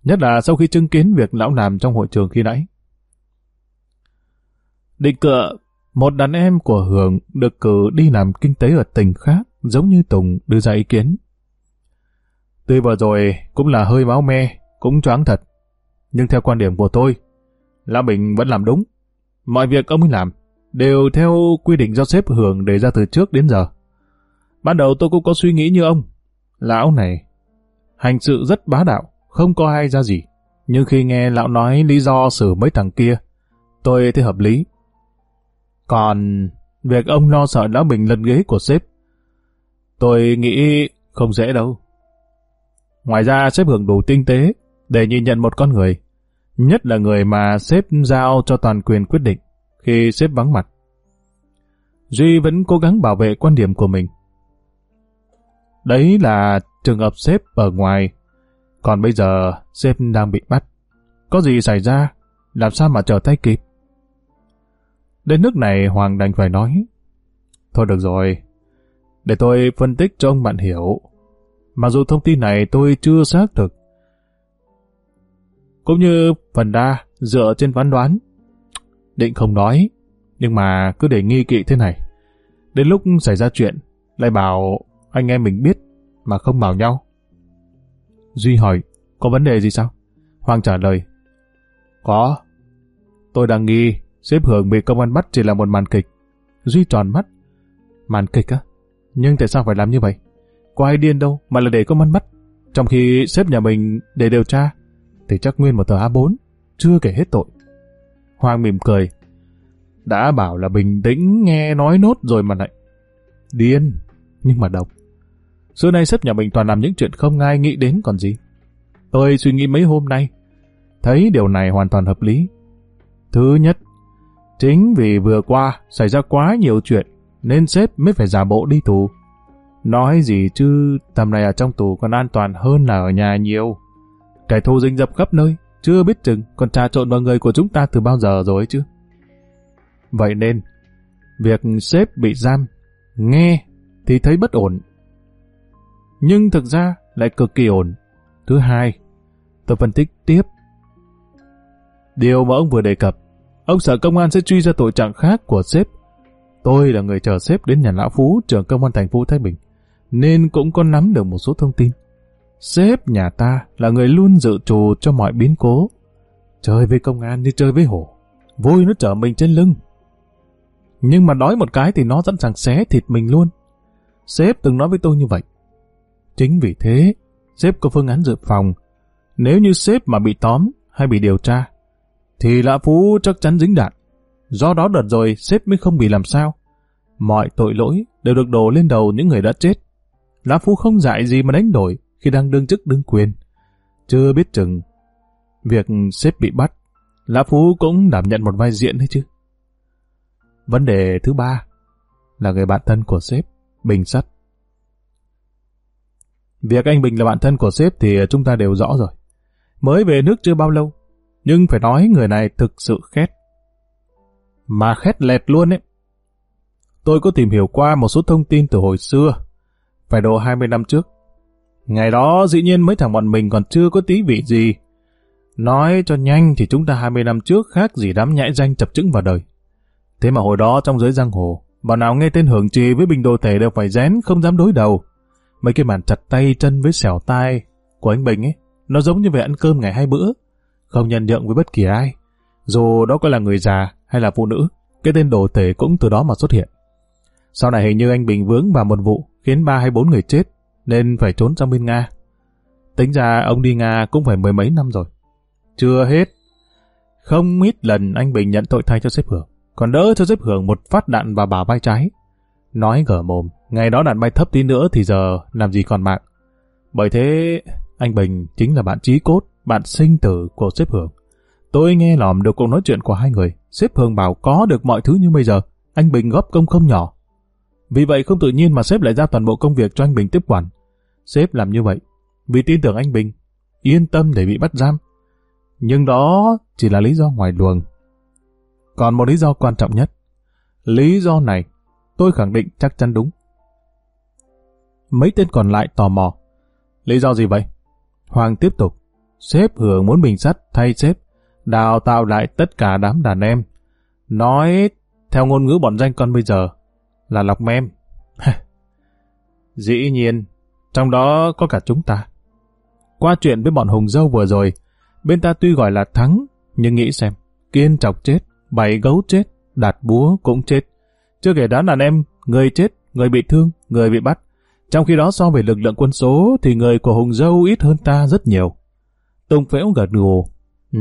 Nhất là sau khi chứng kiến việc lão làm trong hội trường khi nãy. Định cựa, một đàn em của hưởng được cử đi làm kinh tế ở tỉnh khác, giống như Tùng đưa ra ý kiến. Tuy vừa rồi cũng là hơi máu me, cũng choáng thật. Nhưng theo quan điểm của tôi, Lão Bình vẫn làm đúng. Mọi việc ông ấy làm đều theo quy định do sếp hưởng đề ra từ trước đến giờ. Ban đầu tôi cũng có suy nghĩ như ông. Lão này, hành sự rất bá đạo, không có ai ra gì. Nhưng khi nghe lão nói lý do xử mấy thằng kia, tôi thấy hợp lý. Còn việc ông lo sợ lão bình lật ghế của sếp, tôi nghĩ Không dễ đâu. Ngoài ra sếp hưởng đủ tinh tế để nhìn nhận một con người, nhất là người mà sếp giao cho toàn quyền quyết định khi sếp vắng mặt. Duy vẫn cố gắng bảo vệ quan điểm của mình. Đấy là trường hợp sếp ở ngoài, còn bây giờ sếp đang bị bắt. Có gì xảy ra, làm sao mà trở tay kịp? Đến nước này Hoàng đành phải nói. Thôi được rồi, để tôi phân tích cho ông bạn hiểu. Mặc dù thông tin này tôi chưa xác thực, cũng như phần đa dựa trên phán đoán. Định không nói, nhưng mà cứ để nghi kỵ thế này. Đến lúc xảy ra chuyện, lại bảo anh em mình biết mà không bảo nhau. Duy hỏi, có vấn đề gì sao? Hoàng trả lời, có. Tôi đang nghi, xếp hưởng bị công an bắt chỉ là một màn kịch. Duy tròn mắt. Màn kịch á? Nhưng tại sao phải làm như vậy? Có ai điên đâu mà là để công an bắt. Trong khi xếp nhà mình để điều tra, thì chắc nguyên một tờ A4, chưa kể hết tội. Hoàng mỉm cười. Đã bảo là bình tĩnh nghe nói nốt rồi mà lại. Điên, nhưng mà độc. Xưa nay sếp nhà mình toàn làm những chuyện không ai nghĩ đến còn gì. Tôi suy nghĩ mấy hôm nay, thấy điều này hoàn toàn hợp lý. Thứ nhất, chính vì vừa qua xảy ra quá nhiều chuyện, nên sếp mới phải giả bộ đi tù. Nói gì chứ, tầm này ở trong tù còn an toàn hơn là ở nhà nhiều. Kẻ thù rình rập khắp nơi, chưa biết chừng còn trà trộn vào người của chúng ta từ bao giờ rồi chứ. Vậy nên, việc sếp bị giam, nghe thì thấy bất ổn. Nhưng thực ra lại cực kỳ ổn. Thứ hai, tôi phân tích tiếp. Điều mà ông vừa đề cập, ông sợ công an sẽ truy ra tội trạng khác của sếp. Tôi là người chờ sếp đến nhà lão Phú, trưởng công an thành phố Thái Bình, nên cũng có nắm được một số thông tin. Sếp nhà ta là người luôn dự trù cho mọi biến cố. Chơi với công an như chơi với hổ. Vui nó chở mình trên lưng. Nhưng mà đói một cái thì nó sẵn sàng xé thịt mình luôn. Sếp từng nói với tôi như vậy. Chính vì thế, sếp có phương án dự phòng. Nếu như sếp mà bị tóm hay bị điều tra, thì lã phú chắc chắn dính đạn. Do đó đợt rồi sếp mới không bị làm sao. Mọi tội lỗi đều được đổ lên đầu những người đã chết. Lã phú không dạy gì mà đánh đổi khi đang đương chức đương quyền. Chưa biết chừng, việc sếp bị bắt, Lã Phú cũng đảm nhận một vai diễn đấy chứ. Vấn đề thứ ba là người bạn thân của sếp, Bình Sắt. Việc anh Bình là bạn thân của sếp thì chúng ta đều rõ rồi. Mới về nước chưa bao lâu, nhưng phải nói người này thực sự khét. Mà khét lẹt luôn ấy. Tôi có tìm hiểu qua một số thông tin từ hồi xưa, phải độ 20 năm trước. Ngày đó dĩ nhiên mấy thằng bọn mình còn chưa có tí vị gì. Nói cho nhanh thì chúng ta 20 năm trước khác gì đám nhãi danh chập chững vào đời. Thế mà hồi đó trong giới giang hồ, bọn nào nghe tên hưởng trì với bình đồ thể đều phải rén không dám đối đầu. Mấy cái màn chặt tay chân với xẻo tai của anh Bình ấy, nó giống như về ăn cơm ngày hai bữa, không nhận nhượng với bất kỳ ai. Dù đó có là người già hay là phụ nữ, cái tên đồ thể cũng từ đó mà xuất hiện. Sau này hình như anh Bình vướng vào một vụ khiến ba hay bốn người chết, nên phải trốn sang bên Nga. Tính ra ông đi Nga cũng phải mười mấy năm rồi. Chưa hết. Không ít lần anh Bình nhận tội thay cho xếp hưởng, còn đỡ cho xếp hưởng một phát đạn vào bả vai trái. Nói gở mồm, ngày đó đạn bay thấp tí nữa thì giờ làm gì còn mạng. Bởi thế, anh Bình chính là bạn trí cốt, bạn sinh tử của xếp hưởng. Tôi nghe lòm được cuộc nói chuyện của hai người. Xếp hưởng bảo có được mọi thứ như bây giờ, anh Bình góp công không nhỏ. Vì vậy không tự nhiên mà sếp lại giao toàn bộ công việc cho anh Bình tiếp quản. Sếp làm như vậy vì tin tưởng anh Bình, yên tâm để bị bắt giam. Nhưng đó chỉ là lý do ngoài luồng. Còn một lý do quan trọng nhất. Lý do này, tôi khẳng định chắc chắn đúng. Mấy tên còn lại tò mò. Lý do gì vậy? Hoàng tiếp tục. Sếp hưởng muốn bình sắt thay sếp, đào tạo lại tất cả đám đàn em. Nói theo ngôn ngữ bọn danh con bây giờ là lọc mem. Dĩ nhiên, trong đó có cả chúng ta. Qua chuyện với bọn Hùng Dâu vừa rồi, bên ta tuy gọi là thắng, nhưng nghĩ xem, kiên chọc chết, bảy gấu chết, đạt búa cũng chết. Chưa kể đám đàn em, người chết, người bị thương, người bị bắt. Trong khi đó so về lực lượng quân số thì người của Hùng Dâu ít hơn ta rất nhiều. Tùng Phễu gật gù. Ừ,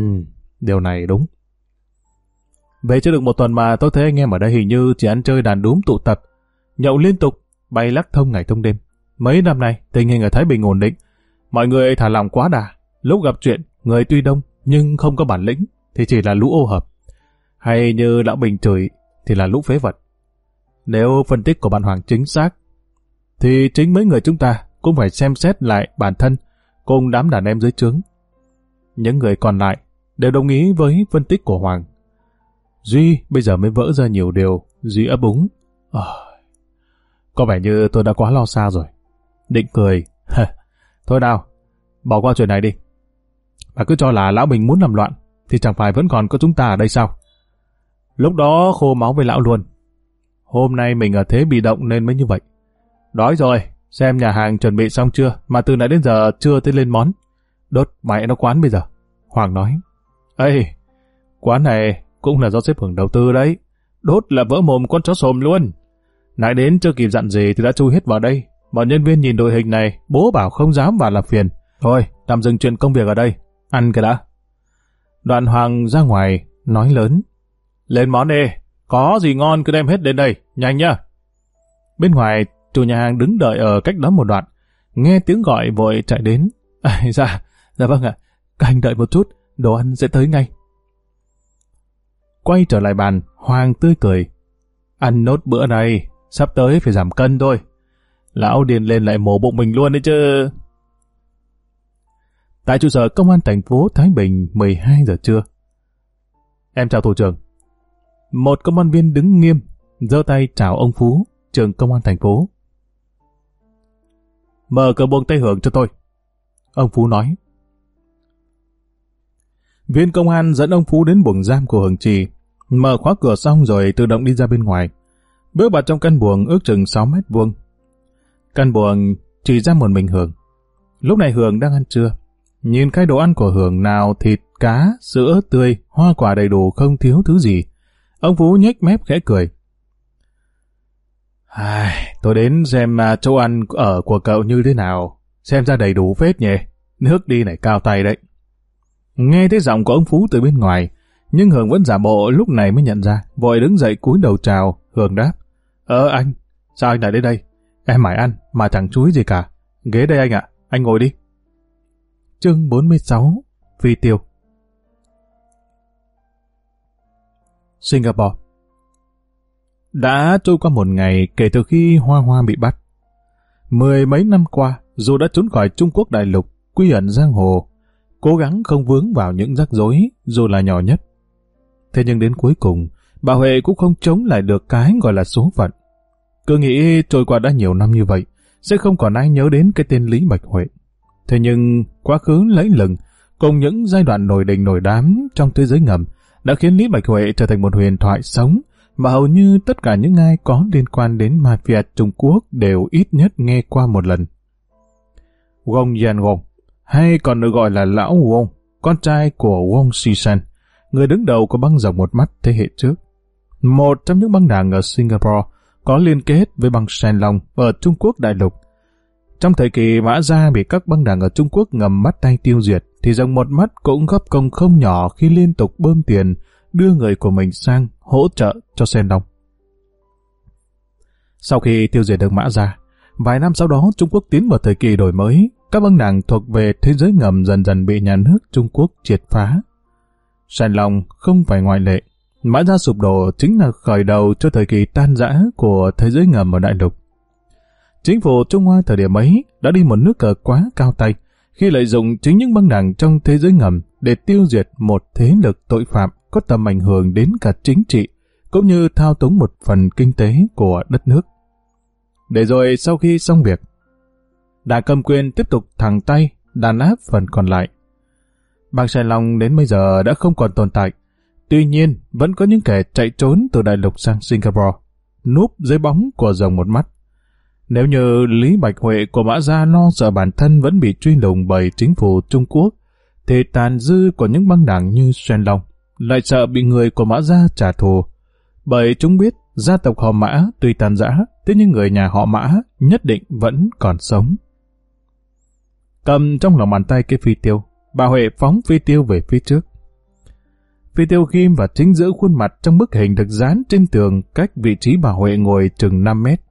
điều này đúng. Về chưa được một tuần mà tôi thấy anh em ở đây hình như chỉ ăn chơi đàn đúm tụ tập, nhậu liên tục, bay lắc thông ngày thông đêm. Mấy năm nay, tình hình ở Thái Bình ổn định. Mọi người thả lòng quá đà. Lúc gặp chuyện, người tuy đông, nhưng không có bản lĩnh, thì chỉ là lũ ô hợp. Hay như Lão Bình chửi, thì là lũ phế vật. Nếu phân tích của bạn Hoàng chính xác, thì chính mấy người chúng ta cũng phải xem xét lại bản thân cùng đám đàn em dưới trướng. Những người còn lại đều đồng ý với phân tích của Hoàng. Duy bây giờ mới vỡ ra nhiều điều, Duy ấp úng. À, có vẻ như tôi đã quá lo xa rồi. Định cười. Thôi nào, bỏ qua chuyện này đi. Mà cứ cho là Lão mình muốn làm loạn, thì chẳng phải vẫn còn có chúng ta ở đây sao? Lúc đó khô máu với Lão luôn. Hôm nay mình ở thế bị động nên mới như vậy. Đói rồi, xem nhà hàng chuẩn bị xong chưa, mà từ nãy đến giờ chưa tới lên món. Đốt mẹ nó quán bây giờ. Hoàng nói. Ê, quán này cũng là do xếp hưởng đầu tư đấy. Đốt là vỡ mồm con chó sồm luôn. Nãy đến chưa kịp dặn gì thì đã chui hết vào đây. Bọn nhân viên nhìn đội hình này, bố bảo không dám vào làm phiền. Thôi, tạm dừng chuyện công việc ở đây. Ăn cái đã. đoàn Hoàng ra ngoài, nói lớn. Lên món đi, có gì ngon cứ đem hết đến đây, nhanh nhá. Bên ngoài, chủ nhà hàng đứng đợi ở cách đó một đoạn. Nghe tiếng gọi vội chạy đến. À, dạ, dạ vâng ạ. Các anh đợi một chút, đồ ăn sẽ tới ngay. Quay trở lại bàn, Hoàng tươi cười. Ăn nốt bữa này, sắp tới phải giảm cân thôi. Lão điền lên lại mổ bụng mình luôn đấy chứ. Tại trụ sở công an thành phố Thái Bình 12 giờ trưa. Em chào thủ trưởng. Một công an viên đứng nghiêm, giơ tay chào ông Phú, trưởng công an thành phố. Mở cửa buồng tay hưởng cho tôi. Ông Phú nói. Viên công an dẫn ông Phú đến buồng giam của Hường Trì, mở khóa cửa xong rồi tự động đi ra bên ngoài. Bước vào trong căn buồng ước chừng 6 mét vuông. Căn buồng chỉ ra một mình Hường. Lúc này Hường đang ăn trưa. Nhìn cái đồ ăn của Hường nào thịt, cá, sữa tươi, hoa quả đầy đủ không thiếu thứ gì. Ông Phú nhếch mép khẽ cười. Ai, tôi đến xem à, chỗ ăn ở của cậu như thế nào. Xem ra đầy đủ phết nhỉ. Nước đi này cao tay đấy. Nghe thấy giọng của ông Phú từ bên ngoài, nhưng Hường vẫn giả bộ lúc này mới nhận ra, vội đứng dậy cúi đầu chào, Hường đáp. Ờ anh, sao anh lại đến đây? Em mải ăn, mà chẳng chú ý gì cả. Ghế đây anh ạ, anh ngồi đi. Chương 46 Phi tiêu Singapore Đã trôi qua một ngày kể từ khi Hoa Hoa bị bắt. Mười mấy năm qua, dù đã trốn khỏi Trung Quốc đại lục, quy ẩn giang hồ, cố gắng không vướng vào những rắc rối, dù là nhỏ nhất. Thế nhưng đến cuối cùng, bà Huệ cũng không chống lại được cái gọi là số phận. Cứ nghĩ trôi qua đã nhiều năm như vậy, sẽ không còn ai nhớ đến cái tên Lý Bạch Huệ. Thế nhưng, quá khứ lấy lừng, cùng những giai đoạn nổi đình nổi đám trong thế giới ngầm, đã khiến Lý Bạch Huệ trở thành một huyền thoại sống, mà hầu như tất cả những ai có liên quan đến mafia Trung Quốc đều ít nhất nghe qua một lần. Gong Yan-gong hay còn được gọi là Lão Wong, con trai của Wong Si-san, người đứng đầu của băng rồng một mắt thế hệ trước. Một trong những băng đảng ở Singapore có liên kết với băng Shen Long ở Trung Quốc đại lục. Trong thời kỳ Mã Gia bị các băng đảng ở Trung Quốc ngầm mắt tay tiêu diệt, thì dòng một mắt cũng góp công không nhỏ khi liên tục bơm tiền đưa người của mình sang hỗ trợ cho Shen Long. Sau khi tiêu diệt được Mã Gia, vài năm sau đó Trung Quốc tiến vào thời kỳ đổi mới, các băng đảng thuộc về thế giới ngầm dần dần bị nhà nước Trung Quốc triệt phá. Sàn Long không phải ngoại lệ. Mã gia sụp đổ chính là khởi đầu cho thời kỳ tan rã của thế giới ngầm ở đại lục. Chính phủ Trung Hoa thời điểm ấy đã đi một nước cờ quá cao tay khi lợi dụng chính những băng đảng trong thế giới ngầm để tiêu diệt một thế lực tội phạm có tầm ảnh hưởng đến cả chính trị cũng như thao túng một phần kinh tế của đất nước. Để rồi sau khi xong việc, Đảng cầm quyền tiếp tục thẳng tay, đàn áp phần còn lại. Bang Sài Long đến bây giờ đã không còn tồn tại. Tuy nhiên, vẫn có những kẻ chạy trốn từ đại lục sang Singapore, núp dưới bóng của rồng một mắt. Nếu như Lý Bạch Huệ của Mã Gia lo sợ bản thân vẫn bị truy lùng bởi chính phủ Trung Quốc, thì tàn dư của những băng đảng như Xuân Long lại sợ bị người của Mã Gia trả thù. Bởi chúng biết gia tộc họ Mã tuy tàn giã, thế nhưng người nhà họ Mã nhất định vẫn còn sống. Cầm trong lòng bàn tay cái phi tiêu, bà Huệ phóng phi tiêu về phía trước. Phi tiêu ghim và chính giữa khuôn mặt trong bức hình được dán trên tường cách vị trí bà Huệ ngồi chừng 5 mét.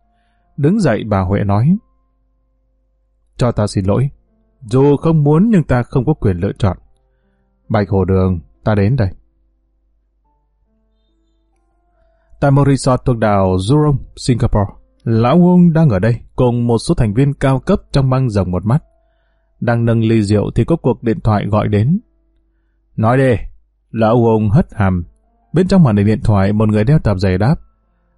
Đứng dậy bà Huệ nói, Cho ta xin lỗi. Dù không muốn nhưng ta không có quyền lựa chọn. Bạch Hồ Đường, ta đến đây. Tại một resort thuộc đảo Jurong, Singapore, Lão Uông đang ở đây cùng một số thành viên cao cấp trong băng rồng một mắt. Đang nâng ly rượu thì có cuộc điện thoại gọi đến. Nói đi, Lão ông hất hàm. Bên trong màn hình điện thoại một người đeo tạp giày đáp.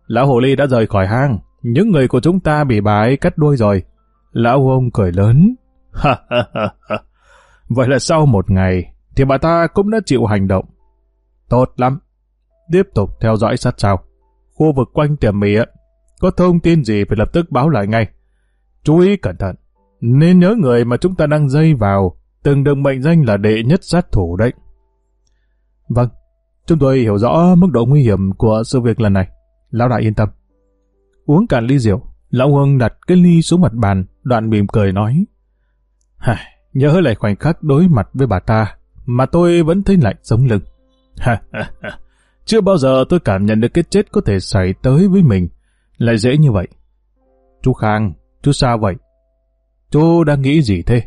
Lão Hồ Ly đã rời khỏi hang, những người của chúng ta bị bà ấy cắt đuôi rồi. Lão ông cười lớn. Ha ha ha ha. Vậy là sau một ngày, thì bà ta cũng đã chịu hành động. Tốt lắm. Tiếp tục theo dõi sát sao. Khu vực quanh tiệm mì á, có thông tin gì phải lập tức báo lại ngay. Chú ý cẩn thận. Nên nhớ người mà chúng ta đang dây vào, từng được mệnh danh là đệ nhất sát thủ đấy. Vâng, chúng tôi hiểu rõ mức độ nguy hiểm của sự việc lần này. Lão đại yên tâm. Uống cạn ly rượu, Lão Hương đặt cái ly xuống mặt bàn, đoạn mỉm cười nói. Hả, nhớ lại khoảnh khắc đối mặt với bà ta, mà tôi vẫn thấy lạnh sống lưng. Ha ha ha. Chưa bao giờ tôi cảm nhận được cái chết có thể xảy tới với mình. Lại dễ như vậy. Chú Khang, chú sao vậy? Chú đang nghĩ gì thế?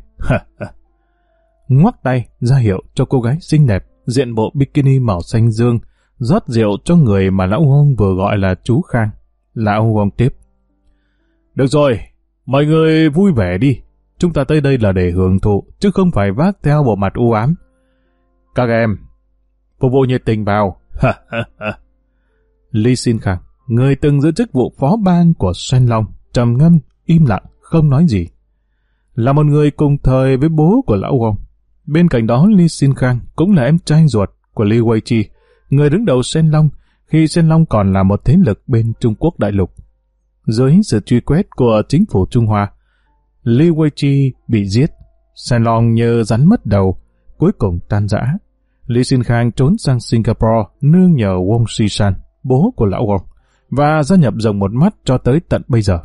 Ngoắc tay ra hiệu cho cô gái xinh đẹp diện bộ bikini màu xanh dương rót rượu cho người mà lão Hông vừa gọi là chú Khang. Lão Hông tiếp. Được rồi, mọi người vui vẻ đi. Chúng ta tới đây là để hưởng thụ, chứ không phải vác theo bộ mặt u ám. Các em, phục vụ nhiệt tình vào. Lý Xin Khang, người từng giữ chức vụ phó ban của Sen Long, trầm ngâm, im lặng, không nói gì. Là một người cùng thời với bố của lão Wong. Bên cạnh đó li Xin Khang cũng là em trai ruột của li Wei Chi, người đứng đầu Sen Long khi Sen Long còn là một thế lực bên Trung Quốc đại lục. Dưới sự truy quét của chính phủ Trung Hoa, li Wei Chi bị giết, Sen Long như rắn mất đầu, cuối cùng tan rã. li Xin Khang trốn sang Singapore nương nhờ Wong Si-san, bố của lão Wong, và gia nhập dòng một mắt cho tới tận bây giờ.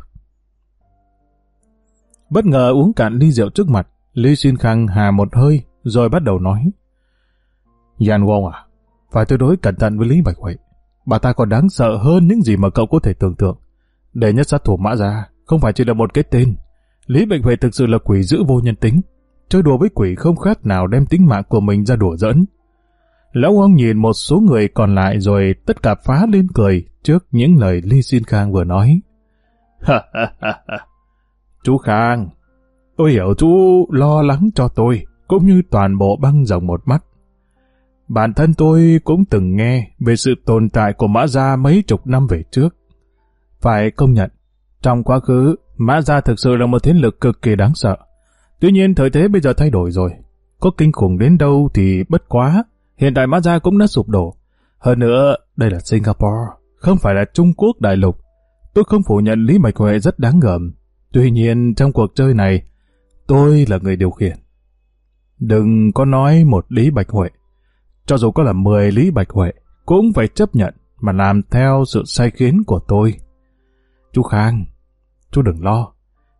Bất ngờ uống cạn ly rượu trước mặt, Lý Xin Khang hà một hơi, rồi bắt đầu nói. Yan Wong à, phải tuyệt đối cẩn thận với Lý Bạch Huệ. Bà ta còn đáng sợ hơn những gì mà cậu có thể tưởng tượng. Để nhất sát thủ mã ra, không phải chỉ là một cái tên. Lý Bạch Huệ thực sự là quỷ dữ vô nhân tính. Chơi đùa với quỷ không khác nào đem tính mạng của mình ra đùa giỡn. Lão ông nhìn một số người còn lại rồi tất cả phá lên cười trước những lời Lý Xin Khang vừa nói. Ha ha ha ha. Chú Khang, tôi hiểu chú lo lắng cho tôi, cũng như toàn bộ băng rồng một mắt. Bản thân tôi cũng từng nghe về sự tồn tại của Mã Gia mấy chục năm về trước. Phải công nhận, trong quá khứ, Mã Gia thực sự là một thế lực cực kỳ đáng sợ. Tuy nhiên thời thế bây giờ thay đổi rồi. Có kinh khủng đến đâu thì bất quá, hiện tại Mã Gia cũng đã sụp đổ. Hơn nữa, đây là Singapore, không phải là Trung Quốc đại lục. Tôi không phủ nhận Lý Mạch Huệ rất đáng ngợm. Tuy nhiên trong cuộc chơi này, tôi là người điều khiển. Đừng có nói một Lý Bạch Huệ. Cho dù có là 10 Lý Bạch Huệ, cũng phải chấp nhận mà làm theo sự sai khiến của tôi. Chú Khang, chú đừng lo.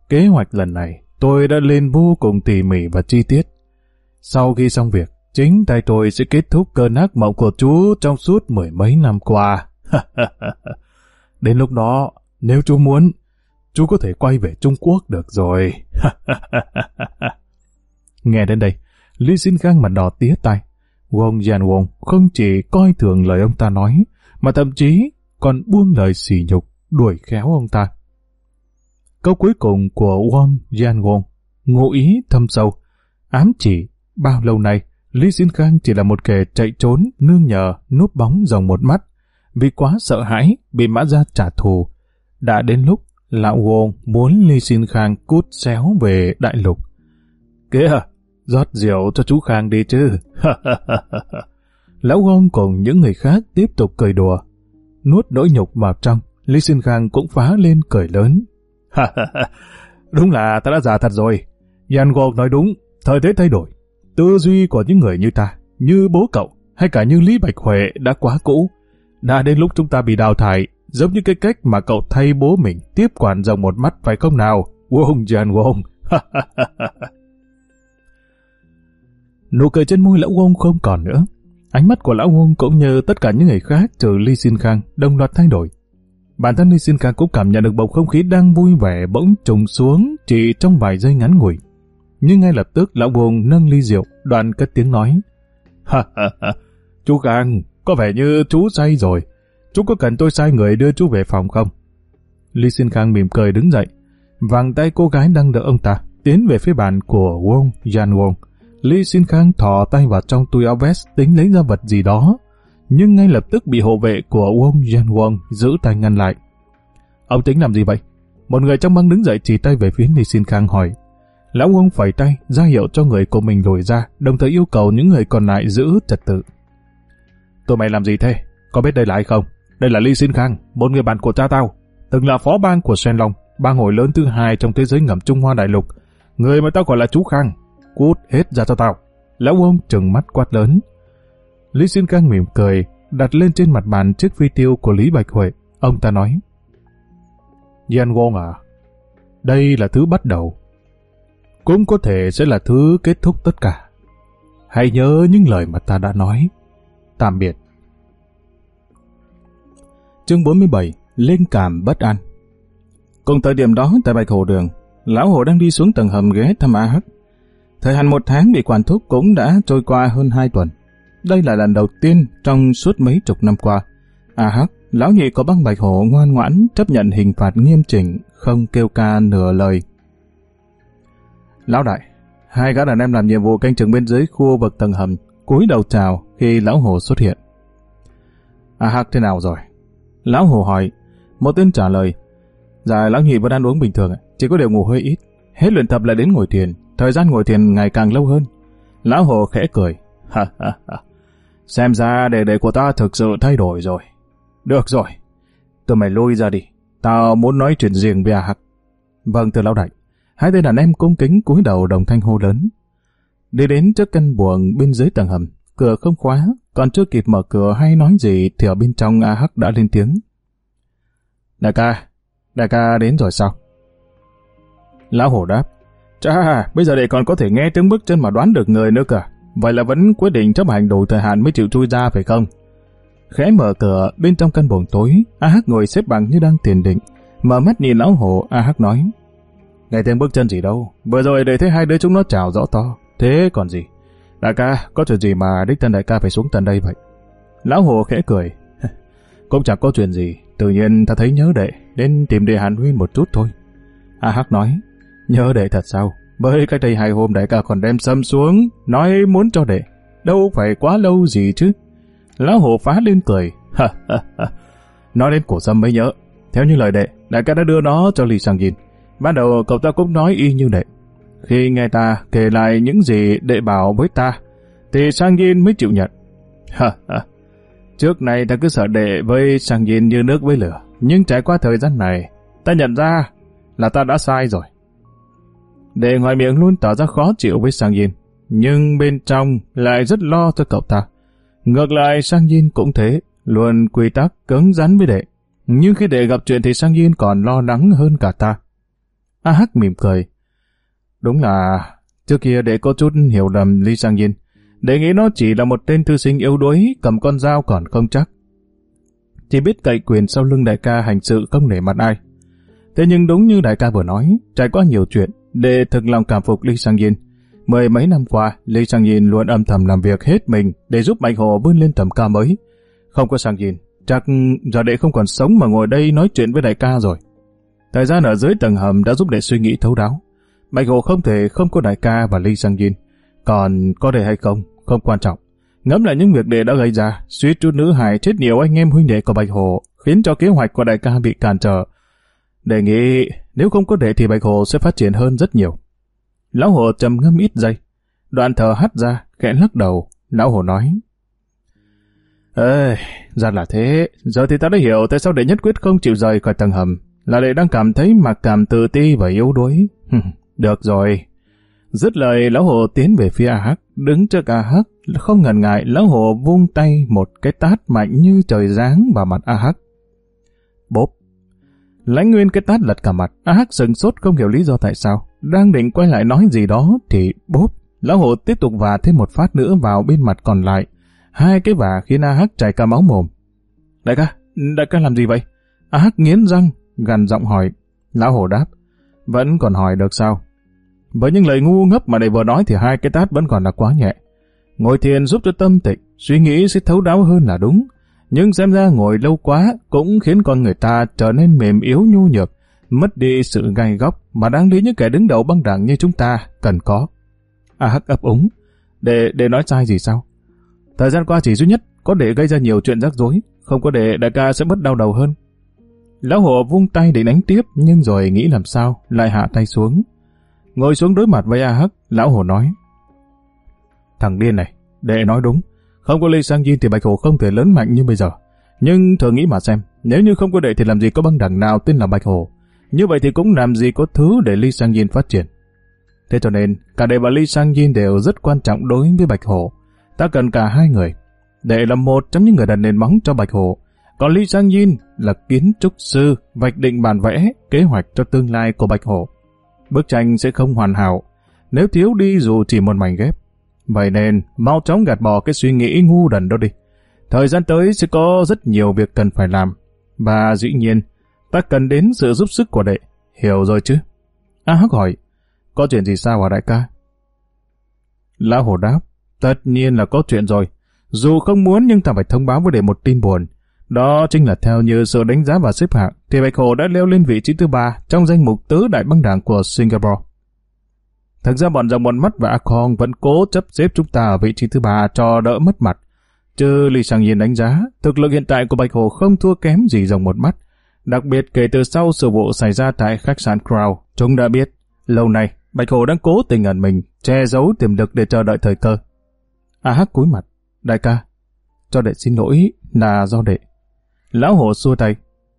Kế hoạch lần này tôi đã lên vô cùng tỉ mỉ và chi tiết. Sau khi xong việc, chính tay tôi sẽ kết thúc cơn ác mộng của chú trong suốt mười mấy năm qua. Đến lúc đó, nếu chú muốn, chú có thể quay về Trung Quốc được rồi. Nghe đến đây, Lý Xin Khang mặt đỏ tía tay. Wong Yan Wong không chỉ coi thường lời ông ta nói, mà thậm chí còn buông lời sỉ nhục, đuổi khéo ông ta. Câu cuối cùng của Wong Yan Wong ngụ ý thâm sâu, ám chỉ bao lâu nay Lý Xin Khang chỉ là một kẻ chạy trốn, nương nhờ, núp bóng dòng một mắt, vì quá sợ hãi bị mã ra trả thù. Đã đến lúc Lão Wong muốn Lý Xin Khang cút xéo về đại lục. Kìa, rót rượu cho chú Khang đi chứ. Lão Gong cùng những người khác tiếp tục cười đùa. Nuốt nỗi nhục vào trong, Lý Sinh Khang cũng phá lên cười lớn. đúng là ta đã già thật rồi. Yan Gong nói đúng, thời thế thay đổi. Tư duy của những người như ta, như bố cậu, hay cả như Lý Bạch Huệ đã quá cũ. Đã đến lúc chúng ta bị đào thải, giống như cái cách mà cậu thay bố mình tiếp quản dòng một mắt phải không nào? Wong Jan Wong. Nụ cười trên môi lão Wong không còn nữa. Ánh mắt của lão Wong cũng như tất cả những người khác trừ Ly Xin Khang đồng loạt thay đổi. Bản thân Lysinka cũng cảm nhận được bầu không khí đang vui vẻ bỗng trùng xuống chỉ trong vài giây ngắn ngủi. Nhưng ngay lập tức lão Wong nâng ly rượu, đoàn cất tiếng nói. Ha ha ha, chú Khang, có vẻ như chú say rồi. Chú có cần tôi sai người đưa chú về phòng không? Lý Xin Khang mỉm cười đứng dậy, vàng tay cô gái đang đỡ ông ta, tiến về phía bàn của Wong Jan Wong. Lý Xin Khang thò tay vào trong túi áo vest tính lấy ra vật gì đó, nhưng ngay lập tức bị hộ vệ của Wong Yan Wong giữ tay ngăn lại. Ông tính làm gì vậy? Một người trong băng đứng dậy chỉ tay về phía Lý Xin Khang hỏi. Lão Wong phẩy tay, ra hiệu cho người của mình lùi ra, đồng thời yêu cầu những người còn lại giữ trật tự. Tụi mày làm gì thế? Có biết đây là ai không? Đây là Lý Xin Khang, một người bạn của cha tao, từng là phó bang của Shenlong, bang hội lớn thứ hai trong thế giới ngầm Trung Hoa Đại Lục. Người mà tao gọi là chú Khang, cút hết ra cho tao. Lão ông trừng mắt quát lớn. Lý Xin Khang mỉm cười, đặt lên trên mặt bàn chiếc phi tiêu của Lý Bạch Huệ. Ông ta nói, Yan Wong à, đây là thứ bắt đầu. Cũng có thể sẽ là thứ kết thúc tất cả. Hãy nhớ những lời mà ta đã nói. Tạm biệt. Chương 47 Lên cảm bất an Cùng thời điểm đó tại Bạch Hồ Đường, Lão Hồ đang đi xuống tầng hầm ghé thăm A Hắc. Thời hạn một tháng bị quản thúc cũng đã trôi qua hơn hai tuần. Đây là lần đầu tiên trong suốt mấy chục năm qua. À Hắc, Lão Nhị có băng Bạch hổ ngoan ngoãn chấp nhận hình phạt nghiêm chỉnh, không kêu ca nửa lời. Lão Đại, hai gã đàn em làm nhiệm vụ canh chừng bên dưới khu vực tầng hầm, cúi đầu chào khi Lão hổ xuất hiện. À Hắc thế nào rồi? Lão hổ hỏi, một tên trả lời, Dạ lão nhị vẫn ăn uống bình thường, chỉ có điều ngủ hơi ít. Hết luyện tập lại đến ngồi thiền, thời gian ngồi thiền ngày càng lâu hơn. Lão Hồ khẽ cười, ha ha ha. Xem ra đề đề của ta thực sự thay đổi rồi. Được rồi, tụi mày lui ra đi, tao muốn nói chuyện riêng với A Hắc. Vâng thưa lão đại, hai tên đàn em cung kính cúi đầu đồng thanh hô lớn. Đi đến trước căn buồng bên dưới tầng hầm, cửa không khóa, còn chưa kịp mở cửa hay nói gì thì ở bên trong A Hắc đã lên tiếng. Đại ca, đại ca đến rồi sao? Lão hổ đáp, Chà, bây giờ đệ còn có thể nghe tiếng bước chân mà đoán được người nữa cả. Vậy là vẫn quyết định chấp hành đủ thời hạn mới chịu chui ra phải không? Khẽ mở cửa, bên trong căn buồng tối, A Hắc ngồi xếp bằng như đang tiền định. Mở mắt nhìn lão hổ, A Hắc nói. Nghe tiếng bước chân gì đâu, vừa rồi để thấy hai đứa chúng nó chào rõ to. Thế còn gì? Đại ca, có chuyện gì mà đích thân đại ca phải xuống tận đây vậy? Lão hồ khẽ cười. Cũng chẳng có chuyện gì, tự nhiên ta thấy nhớ đệ, đến tìm đệ Hàn Huyên một chút thôi. A Hắc nói, nhớ đệ thật sao? Bởi cách đây hai hôm đại ca còn đem sâm xuống, nói muốn cho đệ. Đâu phải quá lâu gì chứ. Lão hồ phá lên cười. nói đến cổ sâm mới nhớ. Theo như lời đệ, đại ca đã đưa nó cho Lý Sang Yin. Ban đầu cậu ta cũng nói y như đệ. Khi nghe ta kể lại những gì đệ bảo với ta, thì Sang Yin mới chịu nhận. Trước này ta cứ sợ đệ với Sang Yin như nước với lửa, nhưng trải qua thời gian này, ta nhận ra là ta đã sai rồi. Đệ ngoài miệng luôn tỏ ra khó chịu với Sang Yin, nhưng bên trong lại rất lo cho cậu ta. Ngược lại Sang Yin cũng thế, luôn quy tắc cứng rắn với đệ. Nhưng khi đệ gặp chuyện thì Sang Yin còn lo lắng hơn cả ta. A Hắc mỉm cười. Đúng là trước kia đệ có chút hiểu lầm Lee Sang Yin. Đệ nghĩ nó chỉ là một tên thư sinh yếu đuối cầm con dao còn không chắc. Chỉ biết cậy quyền sau lưng đại ca hành sự không để mặt ai. Thế nhưng đúng như đại ca vừa nói, trải qua nhiều chuyện, để thực lòng cảm phục Lee Sang Yin. Mười mấy năm qua, Lee Sang Yin luôn âm thầm làm việc hết mình để giúp Bạch Hồ vươn lên tầm cao mới. Không có Sang Yin, chắc giờ đệ không còn sống mà ngồi đây nói chuyện với đại ca rồi. Thời gian ở dưới tầng hầm đã giúp đệ suy nghĩ thấu đáo. Bạch Hồ không thể không có đại ca và Lee Sang Yin. Còn có đệ hay không, không quan trọng. Ngẫm lại những việc đệ đã gây ra, suýt chút nữ hải chết nhiều anh em huynh đệ của Bạch Hồ, khiến cho kế hoạch của đại ca bị cản trở. Đề nghị nếu không có đệ thì Bạch Hồ sẽ phát triển hơn rất nhiều. Lão Hồ trầm ngâm ít giây, đoạn thờ hắt ra, khẽ lắc đầu, Lão Hồ nói. Ê, ra là thế, giờ thì ta đã hiểu tại sao đệ nhất quyết không chịu rời khỏi tầng hầm, là đệ đang cảm thấy mặc cảm tự ti và yếu đuối. Được rồi. Dứt lời, lão hồ tiến về phía A Hắc, đứng trước A Hắc, không ngần ngại, lão hồ vung tay một cái tát mạnh như trời giáng vào mặt A Hắc. Bốp. Lãnh nguyên cái tát lật cả mặt, A Hắc sừng sốt không hiểu lý do tại sao. Đang định quay lại nói gì đó, thì bốp. Lão hồ tiếp tục vả thêm một phát nữa vào bên mặt còn lại. Hai cái vả khiến A Hắc chảy cả máu mồm. Đại ca, đại ca làm gì vậy? A Hắc nghiến răng, gằn giọng hỏi. Lão hổ đáp, vẫn còn hỏi được sao? Với những lời ngu ngốc mà đệ vừa nói thì hai cái tát vẫn còn là quá nhẹ. Ngồi thiền giúp cho tâm tịnh, suy nghĩ sẽ thấu đáo hơn là đúng. Nhưng xem ra ngồi lâu quá cũng khiến con người ta trở nên mềm yếu nhu nhược, mất đi sự gai góc mà đáng lý những kẻ đứng đầu băng đảng như chúng ta cần có. À Hắc ấp úng, để để nói sai gì sao? Thời gian qua chỉ duy nhất có để gây ra nhiều chuyện rắc rối, không có để đại ca sẽ mất đau đầu hơn. Lão hồ vung tay để đánh tiếp, nhưng rồi nghĩ làm sao, lại hạ tay xuống. Ngồi xuống đối mặt với A Hắc, lão hồ nói. Thằng điên này, đệ nói đúng, không có Lê Sang Yin thì Bạch Hồ không thể lớn mạnh như bây giờ. Nhưng thử nghĩ mà xem, nếu như không có đệ thì làm gì có băng đảng nào tên là Bạch Hồ. Như vậy thì cũng làm gì có thứ để Lee Sang Yin phát triển. Thế cho nên, cả đệ và Lee Sang Yin đều rất quan trọng đối với Bạch Hồ. Ta cần cả hai người. Đệ là một trong những người đặt nền móng cho Bạch Hồ. Còn Lee Sang Yin là kiến trúc sư, vạch định bản vẽ, kế hoạch cho tương lai của Bạch Hồ. Bức tranh sẽ không hoàn hảo, nếu thiếu đi dù chỉ một mảnh ghép. Vậy nên, mau chóng gạt bỏ cái suy nghĩ ngu đần đó đi. Thời gian tới sẽ có rất nhiều việc cần phải làm. Và dĩ nhiên, ta cần đến sự giúp sức của đệ. Hiểu rồi chứ? A Hắc hỏi, có chuyện gì sao hả đại ca? Lão Hồ đáp, tất nhiên là có chuyện rồi. Dù không muốn nhưng ta phải thông báo với đệ một tin buồn. Đó chính là theo như sự đánh giá và xếp hạng, thì Bạch Hồ đã leo lên vị trí thứ ba trong danh mục tứ đại băng đảng của Singapore. Thực ra bọn dòng một mắt và Akong vẫn cố chấp xếp chúng ta ở vị trí thứ ba cho đỡ mất mặt. Chứ Lý Sang Yên đánh giá, thực lực hiện tại của Bạch Hồ không thua kém gì dòng một mắt. Đặc biệt kể từ sau sự vụ xảy ra tại khách sạn Crown, chúng đã biết, lâu nay Bạch Hồ đang cố tình ẩn mình, che giấu tiềm lực để chờ đợi thời cơ. A Hắc cúi mặt, đại ca, cho đệ xin lỗi là do đệ. Lão Hồ xua tay,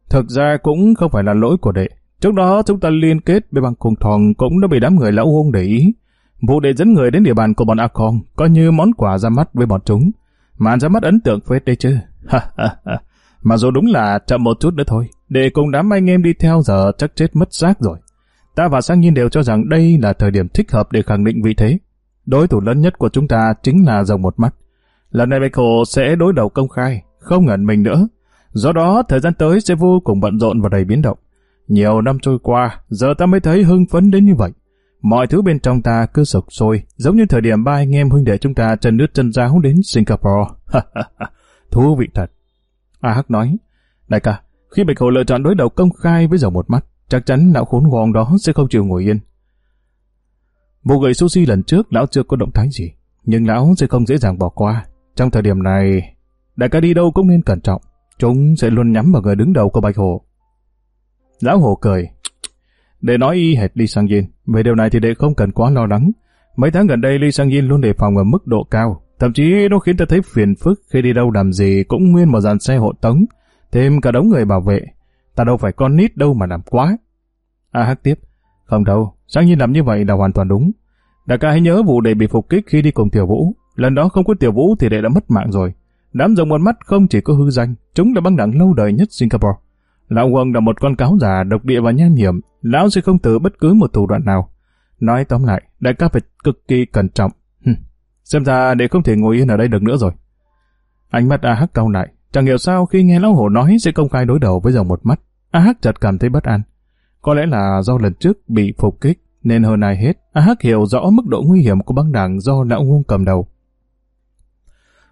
thực ra cũng không phải là lỗi của đệ. Trước đó chúng ta liên kết với băng cùng thòng cũng đã bị đám người lão hôn để ý. Vụ để dẫn người đến địa bàn của bọn A Con coi như món quà ra mắt với bọn chúng. Màn ra mắt ấn tượng phết đấy chứ. Mà dù đúng là chậm một chút nữa thôi, để cùng đám anh em đi theo giờ chắc chết mất xác rồi. Ta và Sang Nhiên đều cho rằng đây là thời điểm thích hợp để khẳng định vị thế. Đối thủ lớn nhất của chúng ta chính là dòng một mắt. Lần này Michael sẽ đối đầu công khai, không ngẩn mình nữa. Do đó, thời gian tới sẽ vô cùng bận rộn và đầy biến động. Nhiều năm trôi qua, giờ ta mới thấy hưng phấn đến như vậy. Mọi thứ bên trong ta cứ sục sôi, giống như thời điểm ba anh em huynh đệ chúng ta chân nước chân giáo đến Singapore. Thú vị thật. A Hắc nói, đại ca, khi Bạch Hồ lựa chọn đối đầu công khai với dầu một mắt, chắc chắn lão khốn ngoan đó sẽ không chịu ngồi yên. Vụ gửi sushi lần trước lão chưa có động thái gì, nhưng lão sẽ không dễ dàng bỏ qua. Trong thời điểm này, đại ca đi đâu cũng nên cẩn trọng, chúng sẽ luôn nhắm vào người đứng đầu của Bạch Hồ. Lão Hồ cười, để nói y hệt Lee Sang Yin, về điều này thì đệ không cần quá lo lắng. Mấy tháng gần đây Lee Sang Yin luôn đề phòng ở mức độ cao, thậm chí nó khiến ta thấy phiền phức khi đi đâu làm gì cũng nguyên một dàn xe hộ tống, thêm cả đống người bảo vệ. Ta đâu phải con nít đâu mà làm quá. A Hắc tiếp, không đâu, Sang Yin làm như vậy là hoàn toàn đúng. Đại ca hãy nhớ vụ đệ bị phục kích khi đi cùng Tiểu Vũ. Lần đó không có Tiểu Vũ thì đệ đã mất mạng rồi. Đám rồng một mắt không chỉ có hư danh, chúng là băng đảng lâu đời nhất Singapore. Lão Quân là một con cáo già độc địa và nham hiểm, lão sẽ không từ bất cứ một thủ đoạn nào. Nói tóm lại, đại ca phải cực kỳ cẩn trọng. Xem ra để không thể ngồi yên ở đây được nữa rồi. Ánh mắt A Hắc cau lại, chẳng hiểu sao khi nghe lão hổ nói sẽ công khai đối đầu với dòng một mắt, A Hắc chợt cảm thấy bất an. Có lẽ là do lần trước bị phục kích, nên hơn ai hết, A Hắc hiểu rõ mức độ nguy hiểm của băng đảng do lão quân cầm đầu.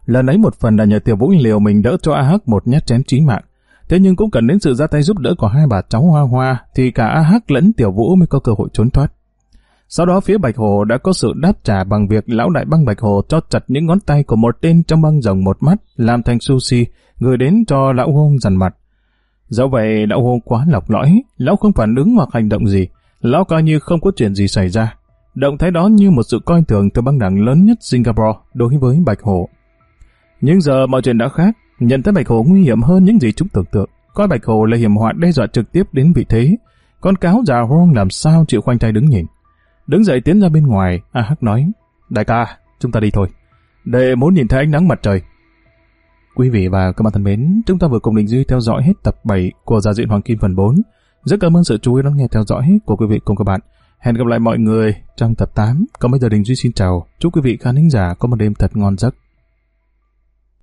Lần ấy một phần là nhờ tiểu vũ liều mình đỡ cho A Hắc một nhát chém chí mạng, Thế nhưng cũng cần đến sự ra tay giúp đỡ của hai bà cháu Hoa Hoa thì cả A Hắc lẫn Tiểu Vũ mới có cơ hội trốn thoát. Sau đó phía Bạch Hồ đã có sự đáp trả bằng việc lão đại băng Bạch Hồ cho chặt những ngón tay của một tên trong băng rồng một mắt làm thành sushi gửi đến cho lão hôn dằn mặt. Dẫu vậy lão hôn quá lọc lõi, lão không phản ứng hoặc hành động gì, lão coi như không có chuyện gì xảy ra. Động thái đó như một sự coi thường từ băng đảng lớn nhất Singapore đối với Bạch Hồ. Nhưng giờ mọi chuyện đã khác, Nhận thấy Bạch hổ nguy hiểm hơn những gì chúng tưởng tượng. Coi Bạch hổ là hiểm họa đe dọa trực tiếp đến vị thế. Con cáo già hoang làm sao chịu khoanh tay đứng nhìn. Đứng dậy tiến ra bên ngoài, A Hắc nói, Đại ca, chúng ta đi thôi. Để muốn nhìn thấy ánh nắng mặt trời. Quý vị và các bạn thân mến, chúng ta vừa cùng Đình Duy theo dõi hết tập 7 của gia diện Hoàng Kim phần 4. Rất cảm ơn sự chú ý lắng nghe theo dõi của quý vị cùng các bạn. Hẹn gặp lại mọi người trong tập 8. Còn bây giờ Đình Duy xin chào. Chúc quý vị khán thính giả có một đêm thật ngon giấc.